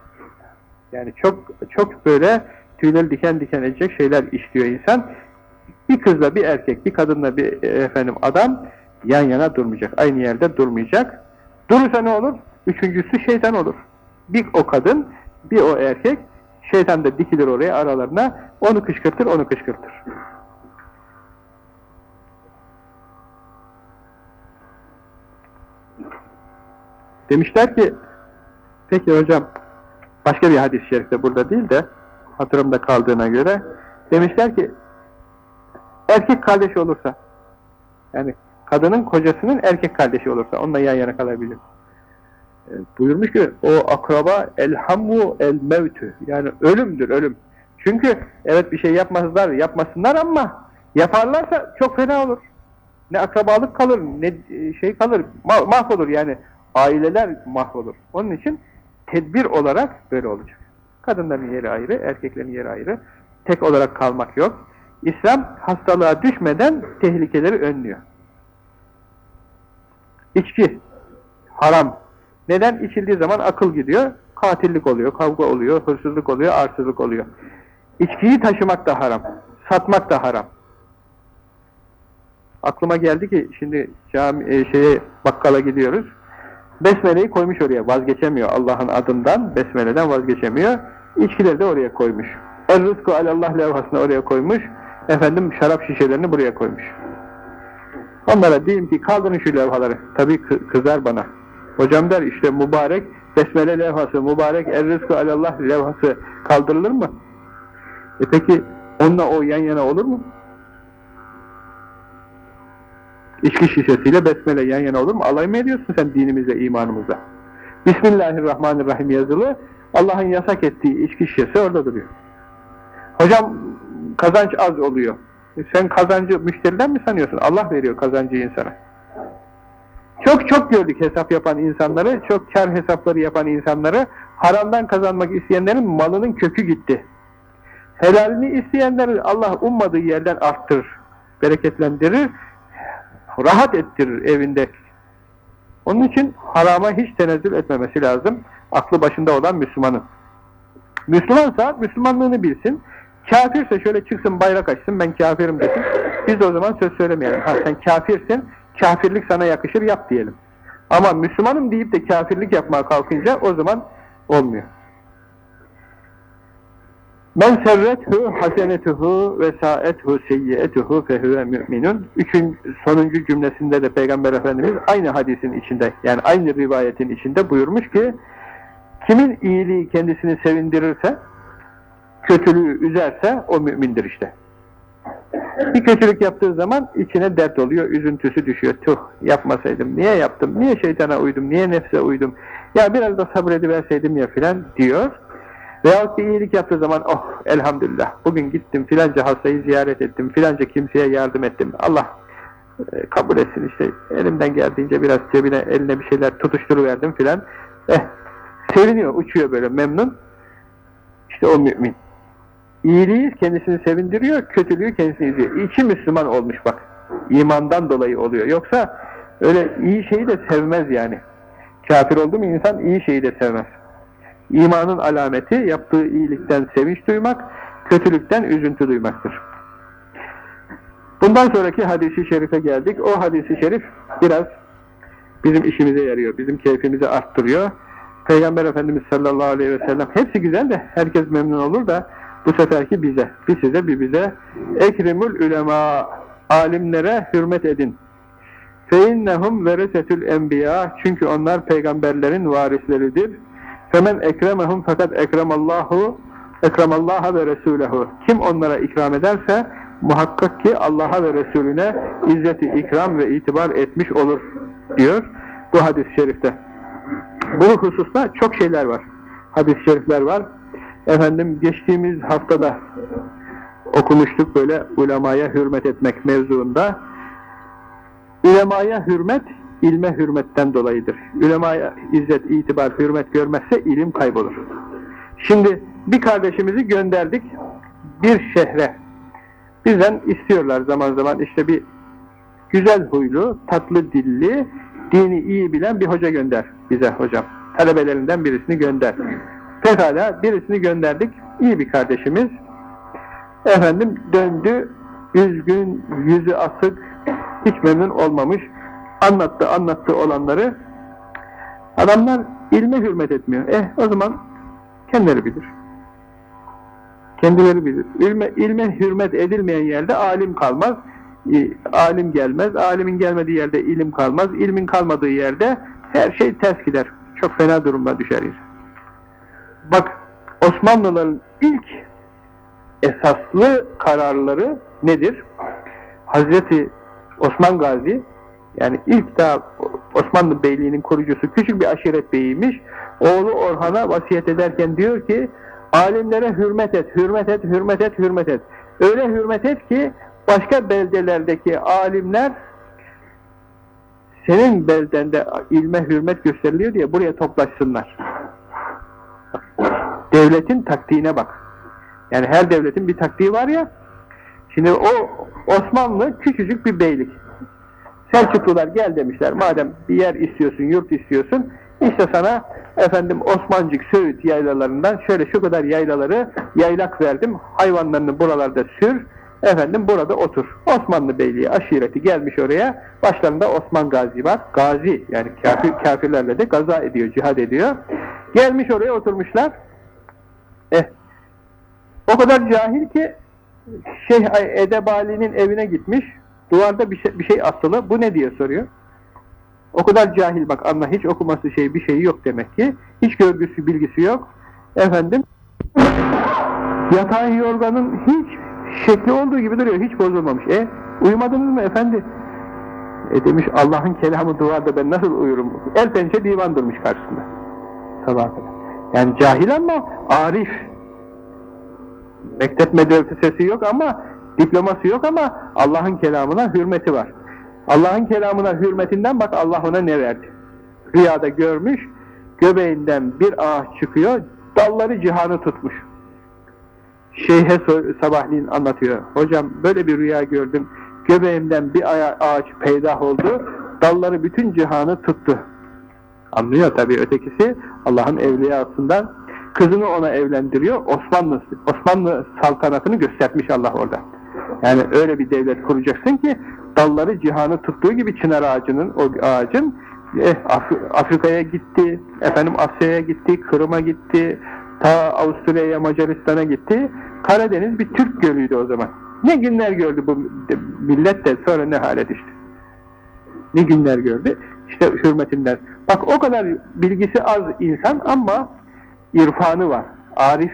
Speaker 1: Yani çok çok böyle tüyleri diken diken edecek şeyler işliyor insan. Bir kızla bir erkek, bir kadınla bir efendim adam yan yana durmayacak. Aynı yerde durmayacak. Durursa ne olur? Üçüncüsü şeytan olur. Bir o kadın, bir o erkek şeytan da dikilir oraya aralarına. Onu kışkırtır, onu kışkırtır. Demişler ki, peki hocam, başka bir hadis-i şerifte burada değil de, hatırımda kaldığına göre, demişler ki, erkek kardeşi olursa, yani kadının kocasının erkek kardeşi olursa, onunla yan yana kalabilir. E, buyurmuş ki, o akraba elhammu el mevtü, yani ölümdür, ölüm. Çünkü evet bir şey yapmazlar, yapmasınlar ama yaparlarsa çok fena olur. Ne akrabalık kalır, ne şey kalır, mahvolur yani aileler mahvolur. Onun için tedbir olarak böyle olacak. Kadınların yeri ayrı, erkeklerin yeri ayrı. Tek olarak kalmak yok. İslam hastalığa düşmeden tehlikeleri önlüyor. İçki haram. Neden? İçildiği zaman akıl gidiyor, katillik oluyor, kavga oluyor, hırsızlık oluyor, arsızlık oluyor. İçkiyi taşımak da haram, satmak da haram. aklıma geldi ki şimdi cami, e, şeye bakkala gidiyoruz. Besmele'yi koymuş oraya vazgeçemiyor Allah'ın adından Besmele'den vazgeçemiyor. İçkileri de oraya koymuş. El rızkı alallah levhasını oraya koymuş. Efendim şarap şişelerini buraya koymuş. Onlara diyeyim ki kaldırın şu levhaları. Tabii kızar bana. Hocam der işte mübarek Besmele levhası, mübarek el rızkı alallah levhası kaldırılır mı? E peki onunla o yan yana olur mu? İçki şişesiyle besmele yan yana olur mu? Alay mı ediyorsun sen dinimizle, imanımızla? Bismillahirrahmanirrahim yazılı, Allah'ın yasak ettiği içki şişesi orada duruyor. Hocam kazanç az oluyor. E sen kazancı müşteriden mi sanıyorsun? Allah veriyor kazancı insana. Çok çok gördük hesap yapan insanları, çok kar hesapları yapan insanları, haramdan kazanmak isteyenlerin malının kökü gitti. Helalini isteyenleri Allah ummadığı yerden arttırır, bereketlendirir, rahat ettirir evinde. Onun için harama hiç tenezzül etmemesi lazım. Aklı başında olan Müslümanın. Müslümansa Müslümanlığını bilsin. Kafirse şöyle çıksın bayrak açsın ben kafirim desin. Biz o zaman söz söylemeyelim. Ha sen kafirsin, kafirlik sana yakışır yap diyelim. Ama Müslümanım deyip de kafirlik yapmaya kalkınca o zaman olmuyor. Men serrethu hasenetuhu ve saethu seyyiyetuhu fehuve müminun. Üçün sonuncu cümlesinde de Peygamber Efendimiz aynı hadisin içinde yani aynı rivayetin içinde buyurmuş ki kimin iyiliği kendisini sevindirirse kötülüğü üzerse o mümindir işte. Bir kötülük yaptığı zaman içine dert oluyor, üzüntüsü düşüyor. Tuh yapmasaydım, niye yaptım, niye şeytana uydum, niye nefse uydum, ya biraz da sabrediverseydim ya filan diyor. Veyahut bir iyilik yaptığı zaman oh elhamdülillah bugün gittim filanca hastayı ziyaret ettim, filanca kimseye yardım ettim. Allah e, kabul etsin işte elimden geldiğince biraz cebine eline bir şeyler tutuşturuverdim filan. Eh seviniyor, uçuyor böyle memnun. İşte o mümin. İyiliği kendisini sevindiriyor, kötülüğü kendisini izliyor. İçi Müslüman olmuş bak. İmandan dolayı oluyor. Yoksa öyle iyi şeyi de sevmez yani. Kafir oldu insan iyi şeyi de sevmez. İmanın alameti yaptığı iyilikten sevinç duymak, kötülükten üzüntü duymaktır. Bundan sonraki hadisi şerife geldik. O hadisi şerif biraz bizim işimize yarıyor, bizim keyfimizi arttırıyor. Peygamber Efendimiz sallallahu aleyhi ve sellem hepsi güzel de herkes memnun olur da bu seferki bize, bir size bir bize ekrimül ulema alimlere hürmet edin. Feinnehum veresetül enbiya çünkü onlar peygamberlerin varisleridir. Femen ekremehum fakat ekremallahu ekremallaha ve resulehu. Kim onlara ikram ederse muhakkak ki Allah'a ve Resulüne izzeti ikram ve itibar etmiş olur diyor bu hadis-i şerifte. Bu hususta çok şeyler var. Hadis-i şerifler var. Efendim geçtiğimiz haftada okumuştuk böyle ulemaya hürmet etmek mevzuunda. Ulemaya hürmet ilme hürmetten dolayıdır. Ülemaya izzet, itibar, hürmet görmezse ilim kaybolur. Şimdi bir kardeşimizi gönderdik bir şehre. Bizden istiyorlar zaman zaman işte bir güzel huylu, tatlı dilli, dini iyi bilen bir hoca gönder bize hocam. Talebelerinden birisini gönder. Pekala birisini gönderdik. İyi bir kardeşimiz. Efendim döndü, üzgün, yüzü asık, hiç memnun olmamış anlattı anlattı olanları adamlar ilme hürmet etmiyor. Eh o zaman kendileri bilir. Kendileri bilir. İlme, ilme hürmet edilmeyen yerde alim kalmaz. Alim gelmez. Alimin gelmediği yerde ilim kalmaz. İlmin kalmadığı yerde her şey ters gider. Çok fena durumda düşeriz. Bak Osmanlıların ilk esaslı kararları nedir? Hazreti Osman Gazi yani ilk daha Osmanlı Beyliği'nin kurucusu küçük bir aşiret beyiymiş. Oğlu Orhan'a vasiyet ederken diyor ki alimlere hürmet et, hürmet et, hürmet et, hürmet et. Öyle hürmet et ki başka beldelerdeki alimler senin beldende ilme hürmet gösteriliyor diye buraya toplaşsınlar. Devletin taktiğine bak. Yani her devletin bir taktiği var ya. Şimdi o Osmanlı küçücük bir beylik. Selçuklular gel demişler. Madem bir yer istiyorsun, yurt istiyorsun, işte sana efendim Osmancık, Söğüt yaylalarından şöyle şu kadar yaylaları yaylak verdim. Hayvanlarını buralarda sür, Efendim burada otur. Osmanlı Beyliği aşireti gelmiş oraya. Başlarında Osman Gazi var. Gazi yani kafir, kafirlerle de gaza ediyor, cihad ediyor. Gelmiş oraya oturmuşlar. Eh, o kadar cahil ki Şeyh Edebali'nin evine gitmiş. Duvarda bir şey, bir şey asılı. Bu ne diye soruyor. O kadar cahil bak anla hiç okuması şey bir şeyi yok demek ki. Hiç görgüsü bilgisi yok. Efendim yatağın yorganın hiç şekli olduğu gibi duruyor. Hiç bozulmamış. E uyumadınız mı efendi? E demiş Allah'ın kelamı duvarda ben nasıl uyurum? El pençe divan durmuş karşısında. Sabah kadar. Yani cahil ama arif. Mektep medresesi yok ama diploması yok ama Allah'ın kelamına hürmeti var. Allah'ın kelamına hürmetinden bak Allah ona ne verdi. Rüyada görmüş, göbeğinden bir ağaç çıkıyor, dalları cihanı tutmuş. Şeyhe sabahleyin anlatıyor. Hocam böyle bir rüya gördüm. Göbeğimden bir ağaç peydah oldu. Dalları bütün cihanı tuttu. Anlıyor tabii ötekisi Allah'ın evliyasından kızını ona evlendiriyor. Osmanlı Osmanlı saltanatını göstermiş Allah orada. Yani öyle bir devlet kuracaksın ki dalları cihanı tuttuğu gibi çınar ağacının o ağacın eh, Af Afrika'ya gitti, efendim Asya'ya gitti, Kırım'a gitti, ta Avusturya'ya, Macaristan'a gitti. Karadeniz bir Türk gölüydü o zaman. Ne günler gördü bu millet de sonra ne hale düştü. Ne günler gördü. İşte hürmetinden. Bak o kadar bilgisi az insan ama irfanı var. Arif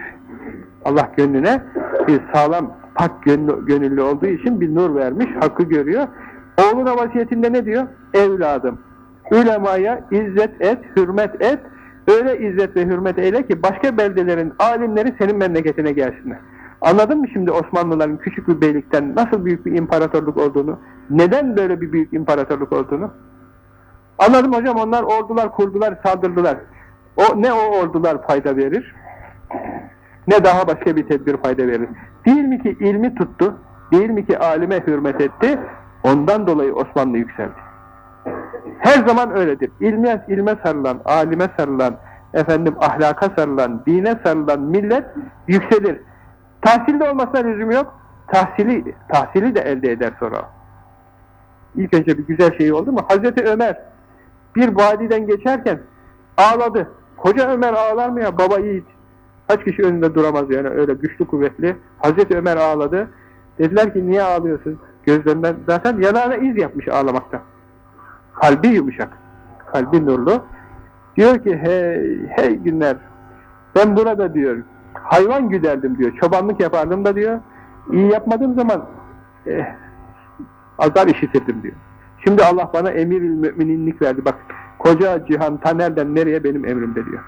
Speaker 1: Allah gönlüne bir sağlam pak gönüllü olduğu için bir nur vermiş, hakkı görüyor. Oğluna vasiyetinde ne diyor? Evladım, ulemaya izzet et, hürmet et, öyle izzet ve hürmet eyle ki başka beldelerin alimleri senin memleketine gelsinler. Anladın mı şimdi Osmanlıların küçük bir beylikten nasıl büyük bir imparatorluk olduğunu? Neden böyle bir büyük imparatorluk olduğunu? Anladım hocam onlar ordular kurdular, saldırdılar. O Ne o ordular fayda verir? Ne daha başka bir tedbir fayda verir? Değil mi ki ilmi tuttu? Değil mi ki alime hürmet etti? Ondan dolayı Osmanlı yükseldi. Her zaman öyledir. İlme, ilme sarılan, alime sarılan, efendim ahlaka sarılan, dine sarılan millet yükselir. Tahsilde olmasına lüzum yok. Tahsili, tahsili de elde eder sonra. İlk önce bir güzel şey oldu mu? Hazreti Ömer bir vadiden geçerken ağladı. Koca Ömer ağlar mı ya? Baba yiğit. Kaç kişi önünde duramaz yani öyle güçlü kuvvetli. Hazreti Ömer ağladı. Dediler ki niye ağlıyorsun? Gözlerinden zaten yanağına iz yapmış ağlamakta. Kalbi yumuşak. Kalbi nurlu. Diyor ki hey, hey günler ben burada diyor hayvan güderdim diyor. Çobanlık yapardım da diyor. İyi yapmadığım zaman eh, azar işitirdim diyor. Şimdi Allah bana emir-ül mümininlik verdi. Bak koca cihan ta nereden nereye benim emrimde diyor.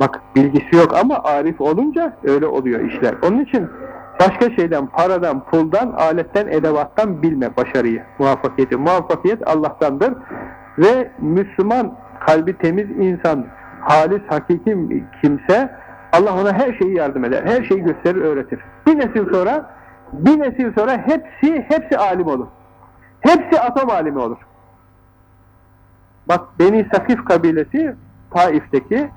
Speaker 1: Bak bilgisi yok ama arif olunca öyle oluyor işler. Onun için başka şeyden, paradan, puldan, aletten, edevattan bilme başarıyı, muvaffakiyeti. Muvaffakiyet Allah'tandır ve Müslüman, kalbi temiz insan, halis, hakiki kimse Allah ona her şeyi yardım eder, her şeyi gösterir, öğretir. Bir nesil sonra, bir nesil sonra hepsi, hepsi alim olur. Hepsi atom alimi olur. Bak Beni Sakif kabilesi Taif'teki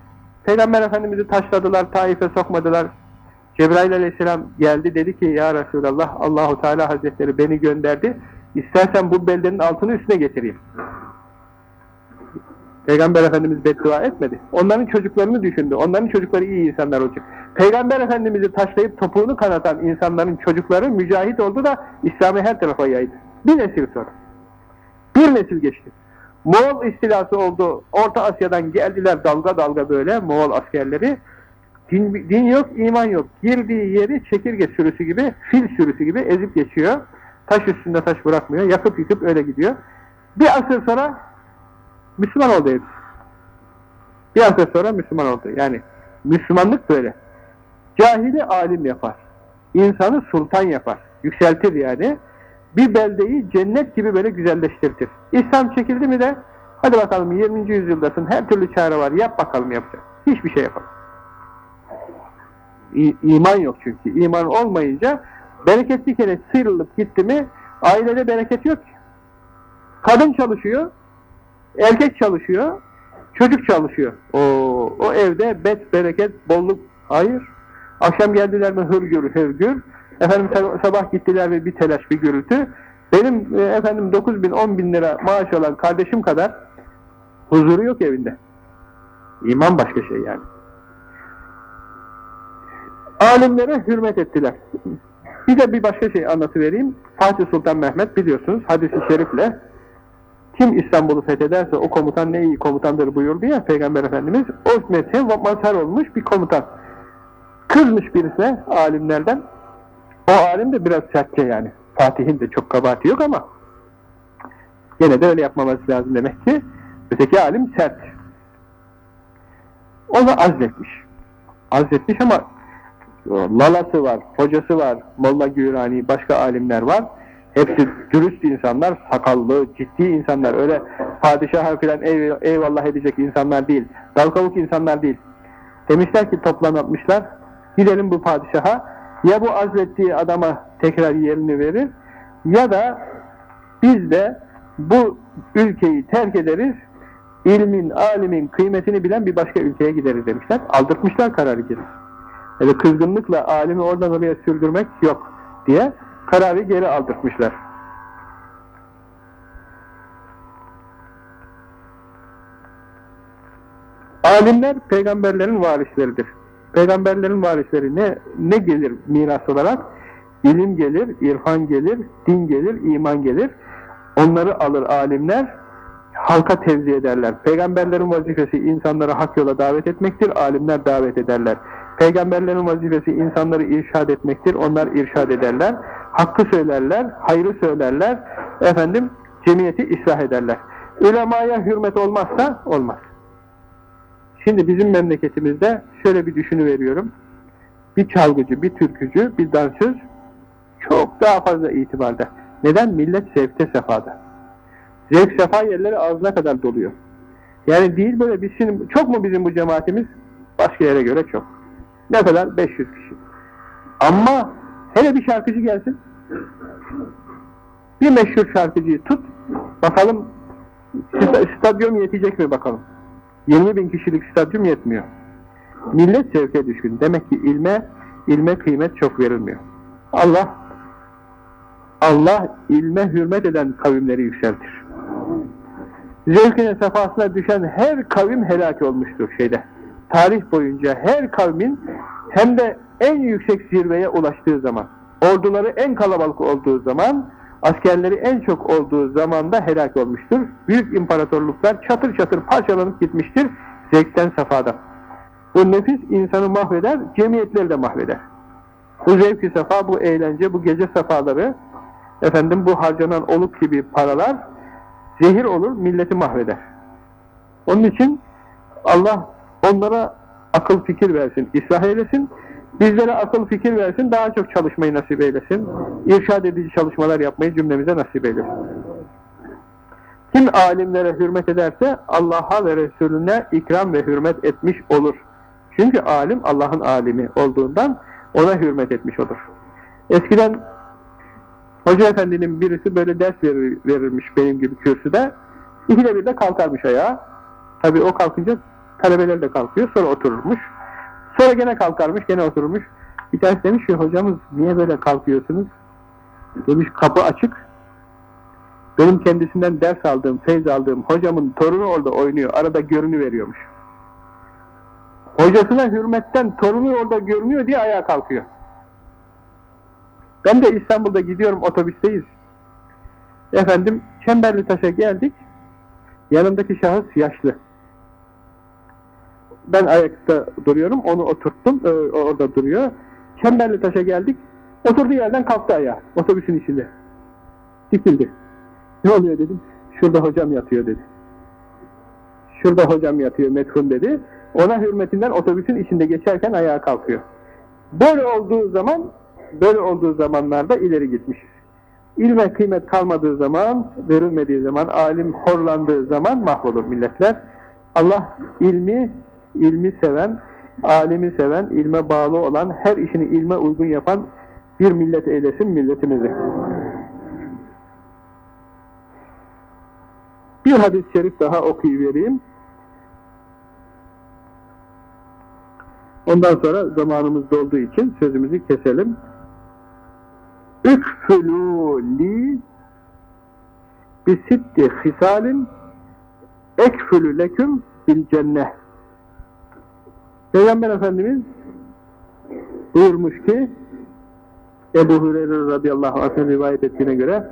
Speaker 1: Peygamber Efendimiz'i taşladılar, Taif'e sokmadılar. Cebrail aleyhisselam geldi dedi ki ya Resulallah Allahu Teala Hazretleri beni gönderdi. İstersen bu beldenin altını üstüne getireyim. Peygamber Efendimiz beddua etmedi. Onların çocuklarını düşündü. Onların çocukları iyi insanlar olacak. Peygamber Efendimiz'i taşlayıp topuğunu kanatan insanların çocukları mücahit oldu da İslam'ı her tarafa yaydı. Bir nesil sonra. Bir nesil geçti. Moğol istilası oldu. Orta Asya'dan geldiler dalga dalga böyle Moğol askerleri. Din, din yok, iman yok. Girdiği yeri çekirge sürüsü gibi, fil sürüsü gibi ezip geçiyor. Taş üstünde taş bırakmıyor. Yakıp yıkıp öyle gidiyor. Bir asır sonra Müslüman oldu hepsi. Bir asır sonra Müslüman oldu. Yani Müslümanlık böyle. Cahili alim yapar. İnsanı sultan yapar. Yükseltir yani bir beldeyi cennet gibi böyle güzelleştirtir. İslam çekildi mi de hadi bakalım 20. yüzyıldasın her türlü çare var yap bakalım yapacak. Hiçbir şey yapamaz. İman yok çünkü. İman olmayınca bereketli kere sıyrılıp gitti mi ailede bereket yok ki. Kadın çalışıyor, erkek çalışıyor, çocuk çalışıyor. O, o evde bet, bereket, bolluk hayır. Akşam geldiler mi hırgür hırgür. Efendim sabah gittiler ve bir telaş bir gürültü. Benim e, efendim 9 bin 10 bin lira maaş olan kardeşim kadar huzuru yok evinde. İman başka şey yani. Alimlere hürmet ettiler. Bir de bir başka şey anlatıvereyim. Fatih Sultan Mehmet biliyorsunuz hadisi şerifle kim İstanbul'u fethederse o komutan ne iyi komutandır buyurdu ya Peygamber Efendimiz. O mezhe mazhar olmuş bir komutan. Kızmış birisine alimlerden. O alim de biraz sertçe yani. Fatih'in de çok kabahati yok ama gene de öyle yapmaması lazım demek ki. Öteki alim sert. O da azletmiş. Azletmiş ama lalası var, hocası var, Molla Gürani, başka alimler var. Hepsi dürüst insanlar, sakallı, ciddi insanlar. Öyle padişaha filan eyvallah edecek insanlar değil. Dalkavuk insanlar değil. Demişler ki toplanmışlar. Gidelim bu padişaha. Ya bu azlettiği adama tekrar yerini verir ya da biz de bu ülkeyi terk ederiz ilmin, alimin kıymetini bilen bir başka ülkeye gideriz demişler. Aldırtmışlar kararı geri. Öyle kızgınlıkla alimi oradan oraya sürdürmek yok diye kararı geri aldırtmışlar. Alimler peygamberlerin varisleridir. Peygamberlerin varisleri ne, ne gelir miras olarak? İlim gelir, irfan gelir, din gelir, iman gelir. Onları alır alimler, halka tevzi ederler. Peygamberlerin vazifesi insanları hak yola davet etmektir, alimler davet ederler. Peygamberlerin vazifesi insanları irşad etmektir, onlar irşad ederler. Hakkı söylerler, hayrı söylerler, efendim cemiyeti ıslah ederler. Ulemaya hürmet olmazsa olmaz. Şimdi bizim memleketimizde şöyle bir düşünüveriyorum. Bir çalgıcı, bir türkücü, bir dansöz çok daha fazla itibarda. Neden? Millet zevkte sefada. Zevk sefa yerleri ağzına kadar doluyor. Yani değil böyle biz şimdi, çok mu bizim bu cemaatimiz? Başka yere göre çok. Ne kadar? 500 kişi. Ama hele bir şarkıcı gelsin. Bir meşhur şarkıcıyı tut. Bakalım stadyum yetecek mi bakalım. 20 bin kişilik stadyum yetmiyor. Millet zevke düşkün. Demek ki ilme, ilme kıymet çok verilmiyor. Allah Allah ilme hürmet eden kavimleri yükseltir. Zevkine sefasına düşen her kavim helak olmuştur şeyde. Tarih boyunca her kavmin hem de en yüksek zirveye ulaştığı zaman, orduları en kalabalık olduğu zaman, askerleri en çok olduğu zamanda helak olmuştur. Büyük imparatorluklar çatır çatır parçalanıp gitmiştir zevkten safada. Bu nefis insanı mahveder, cemiyetleri de mahveder. Bu zevk-i safa, bu eğlence, bu gece safaları, efendim bu harcanan oluk gibi paralar zehir olur, milleti mahveder. Onun için Allah onlara akıl fikir versin, ıslah eylesin, bizlere akıl fikir versin, daha çok çalışmayı nasip eylesin, irşad edici çalışmalar yapmayı cümlemize nasip eylesin. Kim alimlere hürmet ederse Allah'a ve Resulüne ikram ve hürmet etmiş olur. Çünkü alim Allah'ın alimi olduğundan ona hürmet etmiş olur. Eskiden Hoca efendinin birisi böyle ders verir, verirmiş benim gibi kürsüde. İkide bir de kalkarmış ayağa. Tabii o kalkınca talebeler de kalkıyor. Sonra otururmuş. Sonra gene kalkarmış, gene otururmuş. Bir tanesi demiş ki hocamız niye böyle kalkıyorsunuz? Demiş kapı açık. Benim kendisinden ders aldığım, feyz aldığım hocamın torunu orada oynuyor. Arada görünü veriyormuş. Hocasına hürmetten torunu orada görünüyor diye ayağa kalkıyor. Ben de İstanbul'da gidiyorum otobüsteyiz. Efendim Çemberli Taş'a geldik. Yanımdaki şahıs yaşlı. Ben ayakta duruyorum. Onu oturttum. E, orada duruyor. Çemberli Taş'a geldik. Oturduğu yerden kalktı ayağa. Otobüsün içinde. Dikildi. Ne oluyor dedim. Şurada hocam yatıyor dedi. Şurada hocam yatıyor metfun dedi. Ona hürmetinden otobüsün içinde geçerken ayağa kalkıyor. Böyle olduğu zaman böyle olduğu zamanlarda ileri gitmişiz. İlme kıymet kalmadığı zaman, verilmediği zaman, alim horlandığı zaman mahvolur milletler. Allah ilmi, ilmi seven, alimi seven, ilme bağlı olan, her işini ilme uygun yapan bir millet eylesin milletimizi. Bir hadis-i şerif daha okuyuvereyim. Ondan sonra zamanımız dolduğu için sözümüzü keselim. Ükfülû li bisitti hisalin ekfülü leküm bil cenneh. Peygamber Efendimiz buyurmuş ki Ebu Hureyre radıyallahu anh'ın rivayet ettiğine göre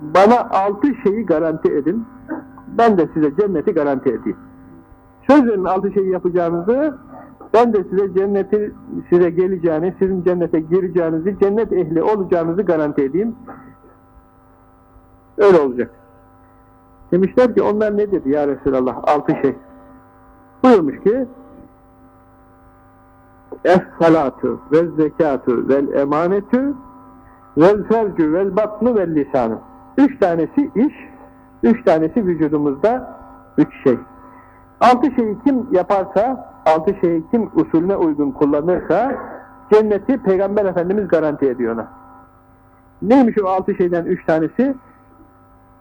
Speaker 1: bana altı şeyi garanti edin ben de size cenneti garanti edeyim. Söz verin altı şeyi yapacağınızı ben de size cenneti size geleceğini, sizin cennete gireceğinizi, cennet ehli olacağınızı garanti edeyim. Öyle olacak. Demişler ki onlar ne dedi ya Resulallah? Altı şey. Buyurmuş ki Es-salatu ve zekatu vel emanetu vel fercu vel batnu vel lisanı. Üç tanesi iş, üç tanesi vücudumuzda üç şey. Altı şeyi kim yaparsa, altı şeyi kim usulüne uygun kullanırsa cenneti Peygamber Efendimiz garanti ediyor ona. Neymiş o altı şeyden üç tanesi?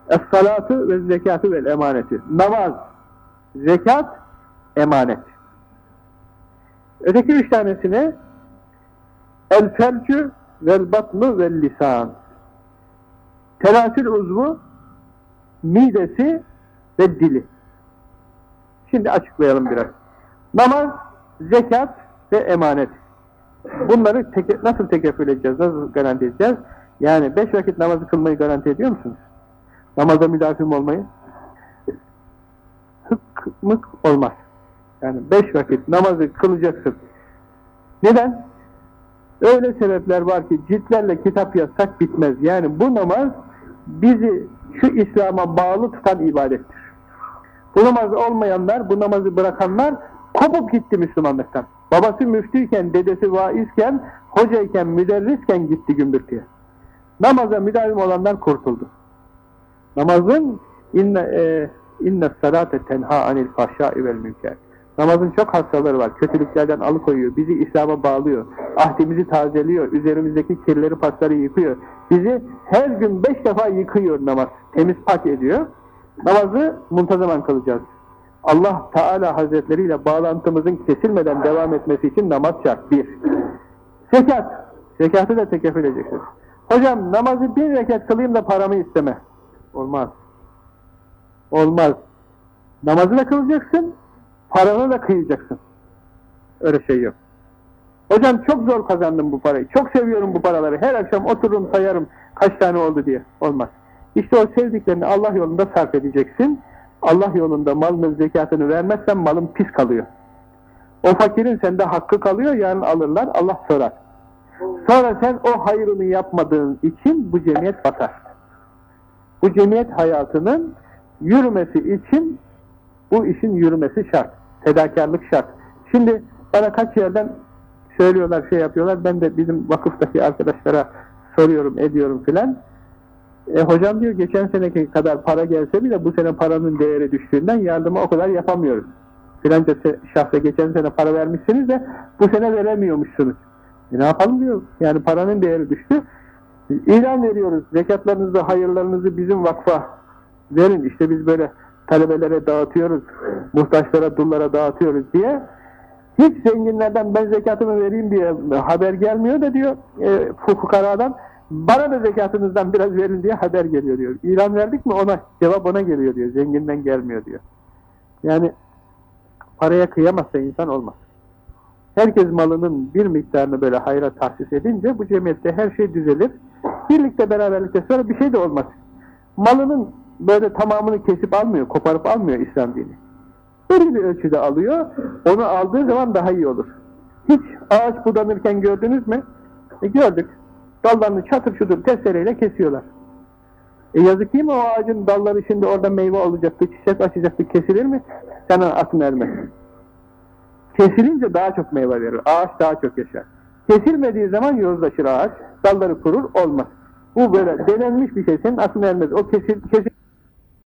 Speaker 1: Es-salatu ve zekatü vel emaneti. Namaz, zekat, emanet. Öteki üç tanesine el-felcü vel-batnu vel-lisan. Tenasül uzvu, midesi ve dili. Şimdi açıklayalım biraz. Namaz, zekat ve emanet. Bunları teke, nasıl tekeffül edeceğiz, nasıl garanti edeceğiz? Yani beş vakit namazı kılmayı garanti ediyor musunuz? Namaza müdafim olmayı? Hık olmaz. Yani beş vakit namazı kılacaksın. Neden? Öyle sebepler var ki ciltlerle kitap yazsak bitmez. Yani bu namaz bizi şu İslam'a bağlı tutan ibadettir. Bu namaz olmayanlar, bu namazı bırakanlar kopup gitti Müslümanlıktan. Babası müftüyken, dedesi vaizken, hocayken, müderrisken gitti gümbürtüye. Namaza müdavim olanlar kurtuldu. Namazın inne, e, inne salate tenha anil fahşai vel münker. Namazın çok hastaları var. Kötülüklerden alıkoyuyor. Bizi İslam'a bağlıyor. Ahdimizi tazeliyor. Üzerimizdeki kirleri pasları yıkıyor. Bizi her gün beş defa yıkıyor namaz. Temiz pak ediyor. Namazı muntazaman kılacağız. Allah Teala Hazretleri ile bağlantımızın kesilmeden devam etmesi için namaz şart. Bir. Zekat. Zekatı da tekeffül edeceksiniz. Hocam namazı bir rekat kılayım da paramı isteme. Olmaz. Olmaz. Namazı da kılacaksın, paranı da kıyacaksın. Öyle şey yok. Hocam çok zor kazandım bu parayı. Çok seviyorum bu paraları. Her akşam otururum sayarım kaç tane oldu diye. Olmaz. İşte o sevdiklerini Allah yolunda sarf edeceksin. Allah yolunda malının zekatını vermezsen malın pis kalıyor. O fakirin sende hakkı kalıyor, yarın alırlar, Allah sorar. Sonra sen o hayrını yapmadığın için bu cemiyet batar. Bu cemiyet hayatının yürümesi için bu işin yürümesi şart. Fedakarlık şart. Şimdi bana kaç yerden söylüyorlar, şey yapıyorlar. Ben de bizim vakıftaki arkadaşlara soruyorum, ediyorum filan. E, hocam diyor geçen seneki kadar para gelse bile bu sene paranın değeri düştüğünden yardıma o kadar yapamıyoruz. Filanca şahsa geçen sene para vermişsiniz de bu sene veremiyormuşsunuz. E, ne yapalım diyor. Yani paranın değeri düştü. İlan veriyoruz. Zekatlarınızı, hayırlarınızı bizim vakfa verin. İşte biz böyle talebelere dağıtıyoruz. Muhtaçlara, dullara dağıtıyoruz diye. Hiç zenginlerden ben zekatımı vereyim diye haber gelmiyor da diyor e, fukaradan. Bana da zekatınızdan biraz verin diye haber geliyor diyor. İlan verdik mi ona cevap ona geliyor diyor. Zenginden gelmiyor diyor. Yani paraya kıyamazsa insan olmaz. Herkes malının bir miktarını böyle hayra tahsis edince bu cemiyette her şey düzelir. Birlikte beraberlikte sonra bir şey de olmaz. Malının böyle tamamını kesip almıyor, koparıp almıyor İslam dini. Belli bir ölçüde alıyor. Onu aldığı zaman daha iyi olur. Hiç ağaç budanırken gördünüz mü? E gördük. Dallarını çatır çutur testereyle kesiyorlar. E yazık değil mi o ağacın dalları şimdi orada meyve olacaktı, çiçek açacaktı, kesilir mi? Sana aklın ermez. Kesilince daha çok meyve verir. Ağaç daha çok yaşar. Kesilmediği zaman yozlaşır ağaç. Dalları kurur, olmaz. Bu böyle denenmiş bir şey. Senin aklın ermez. O kesil, kesil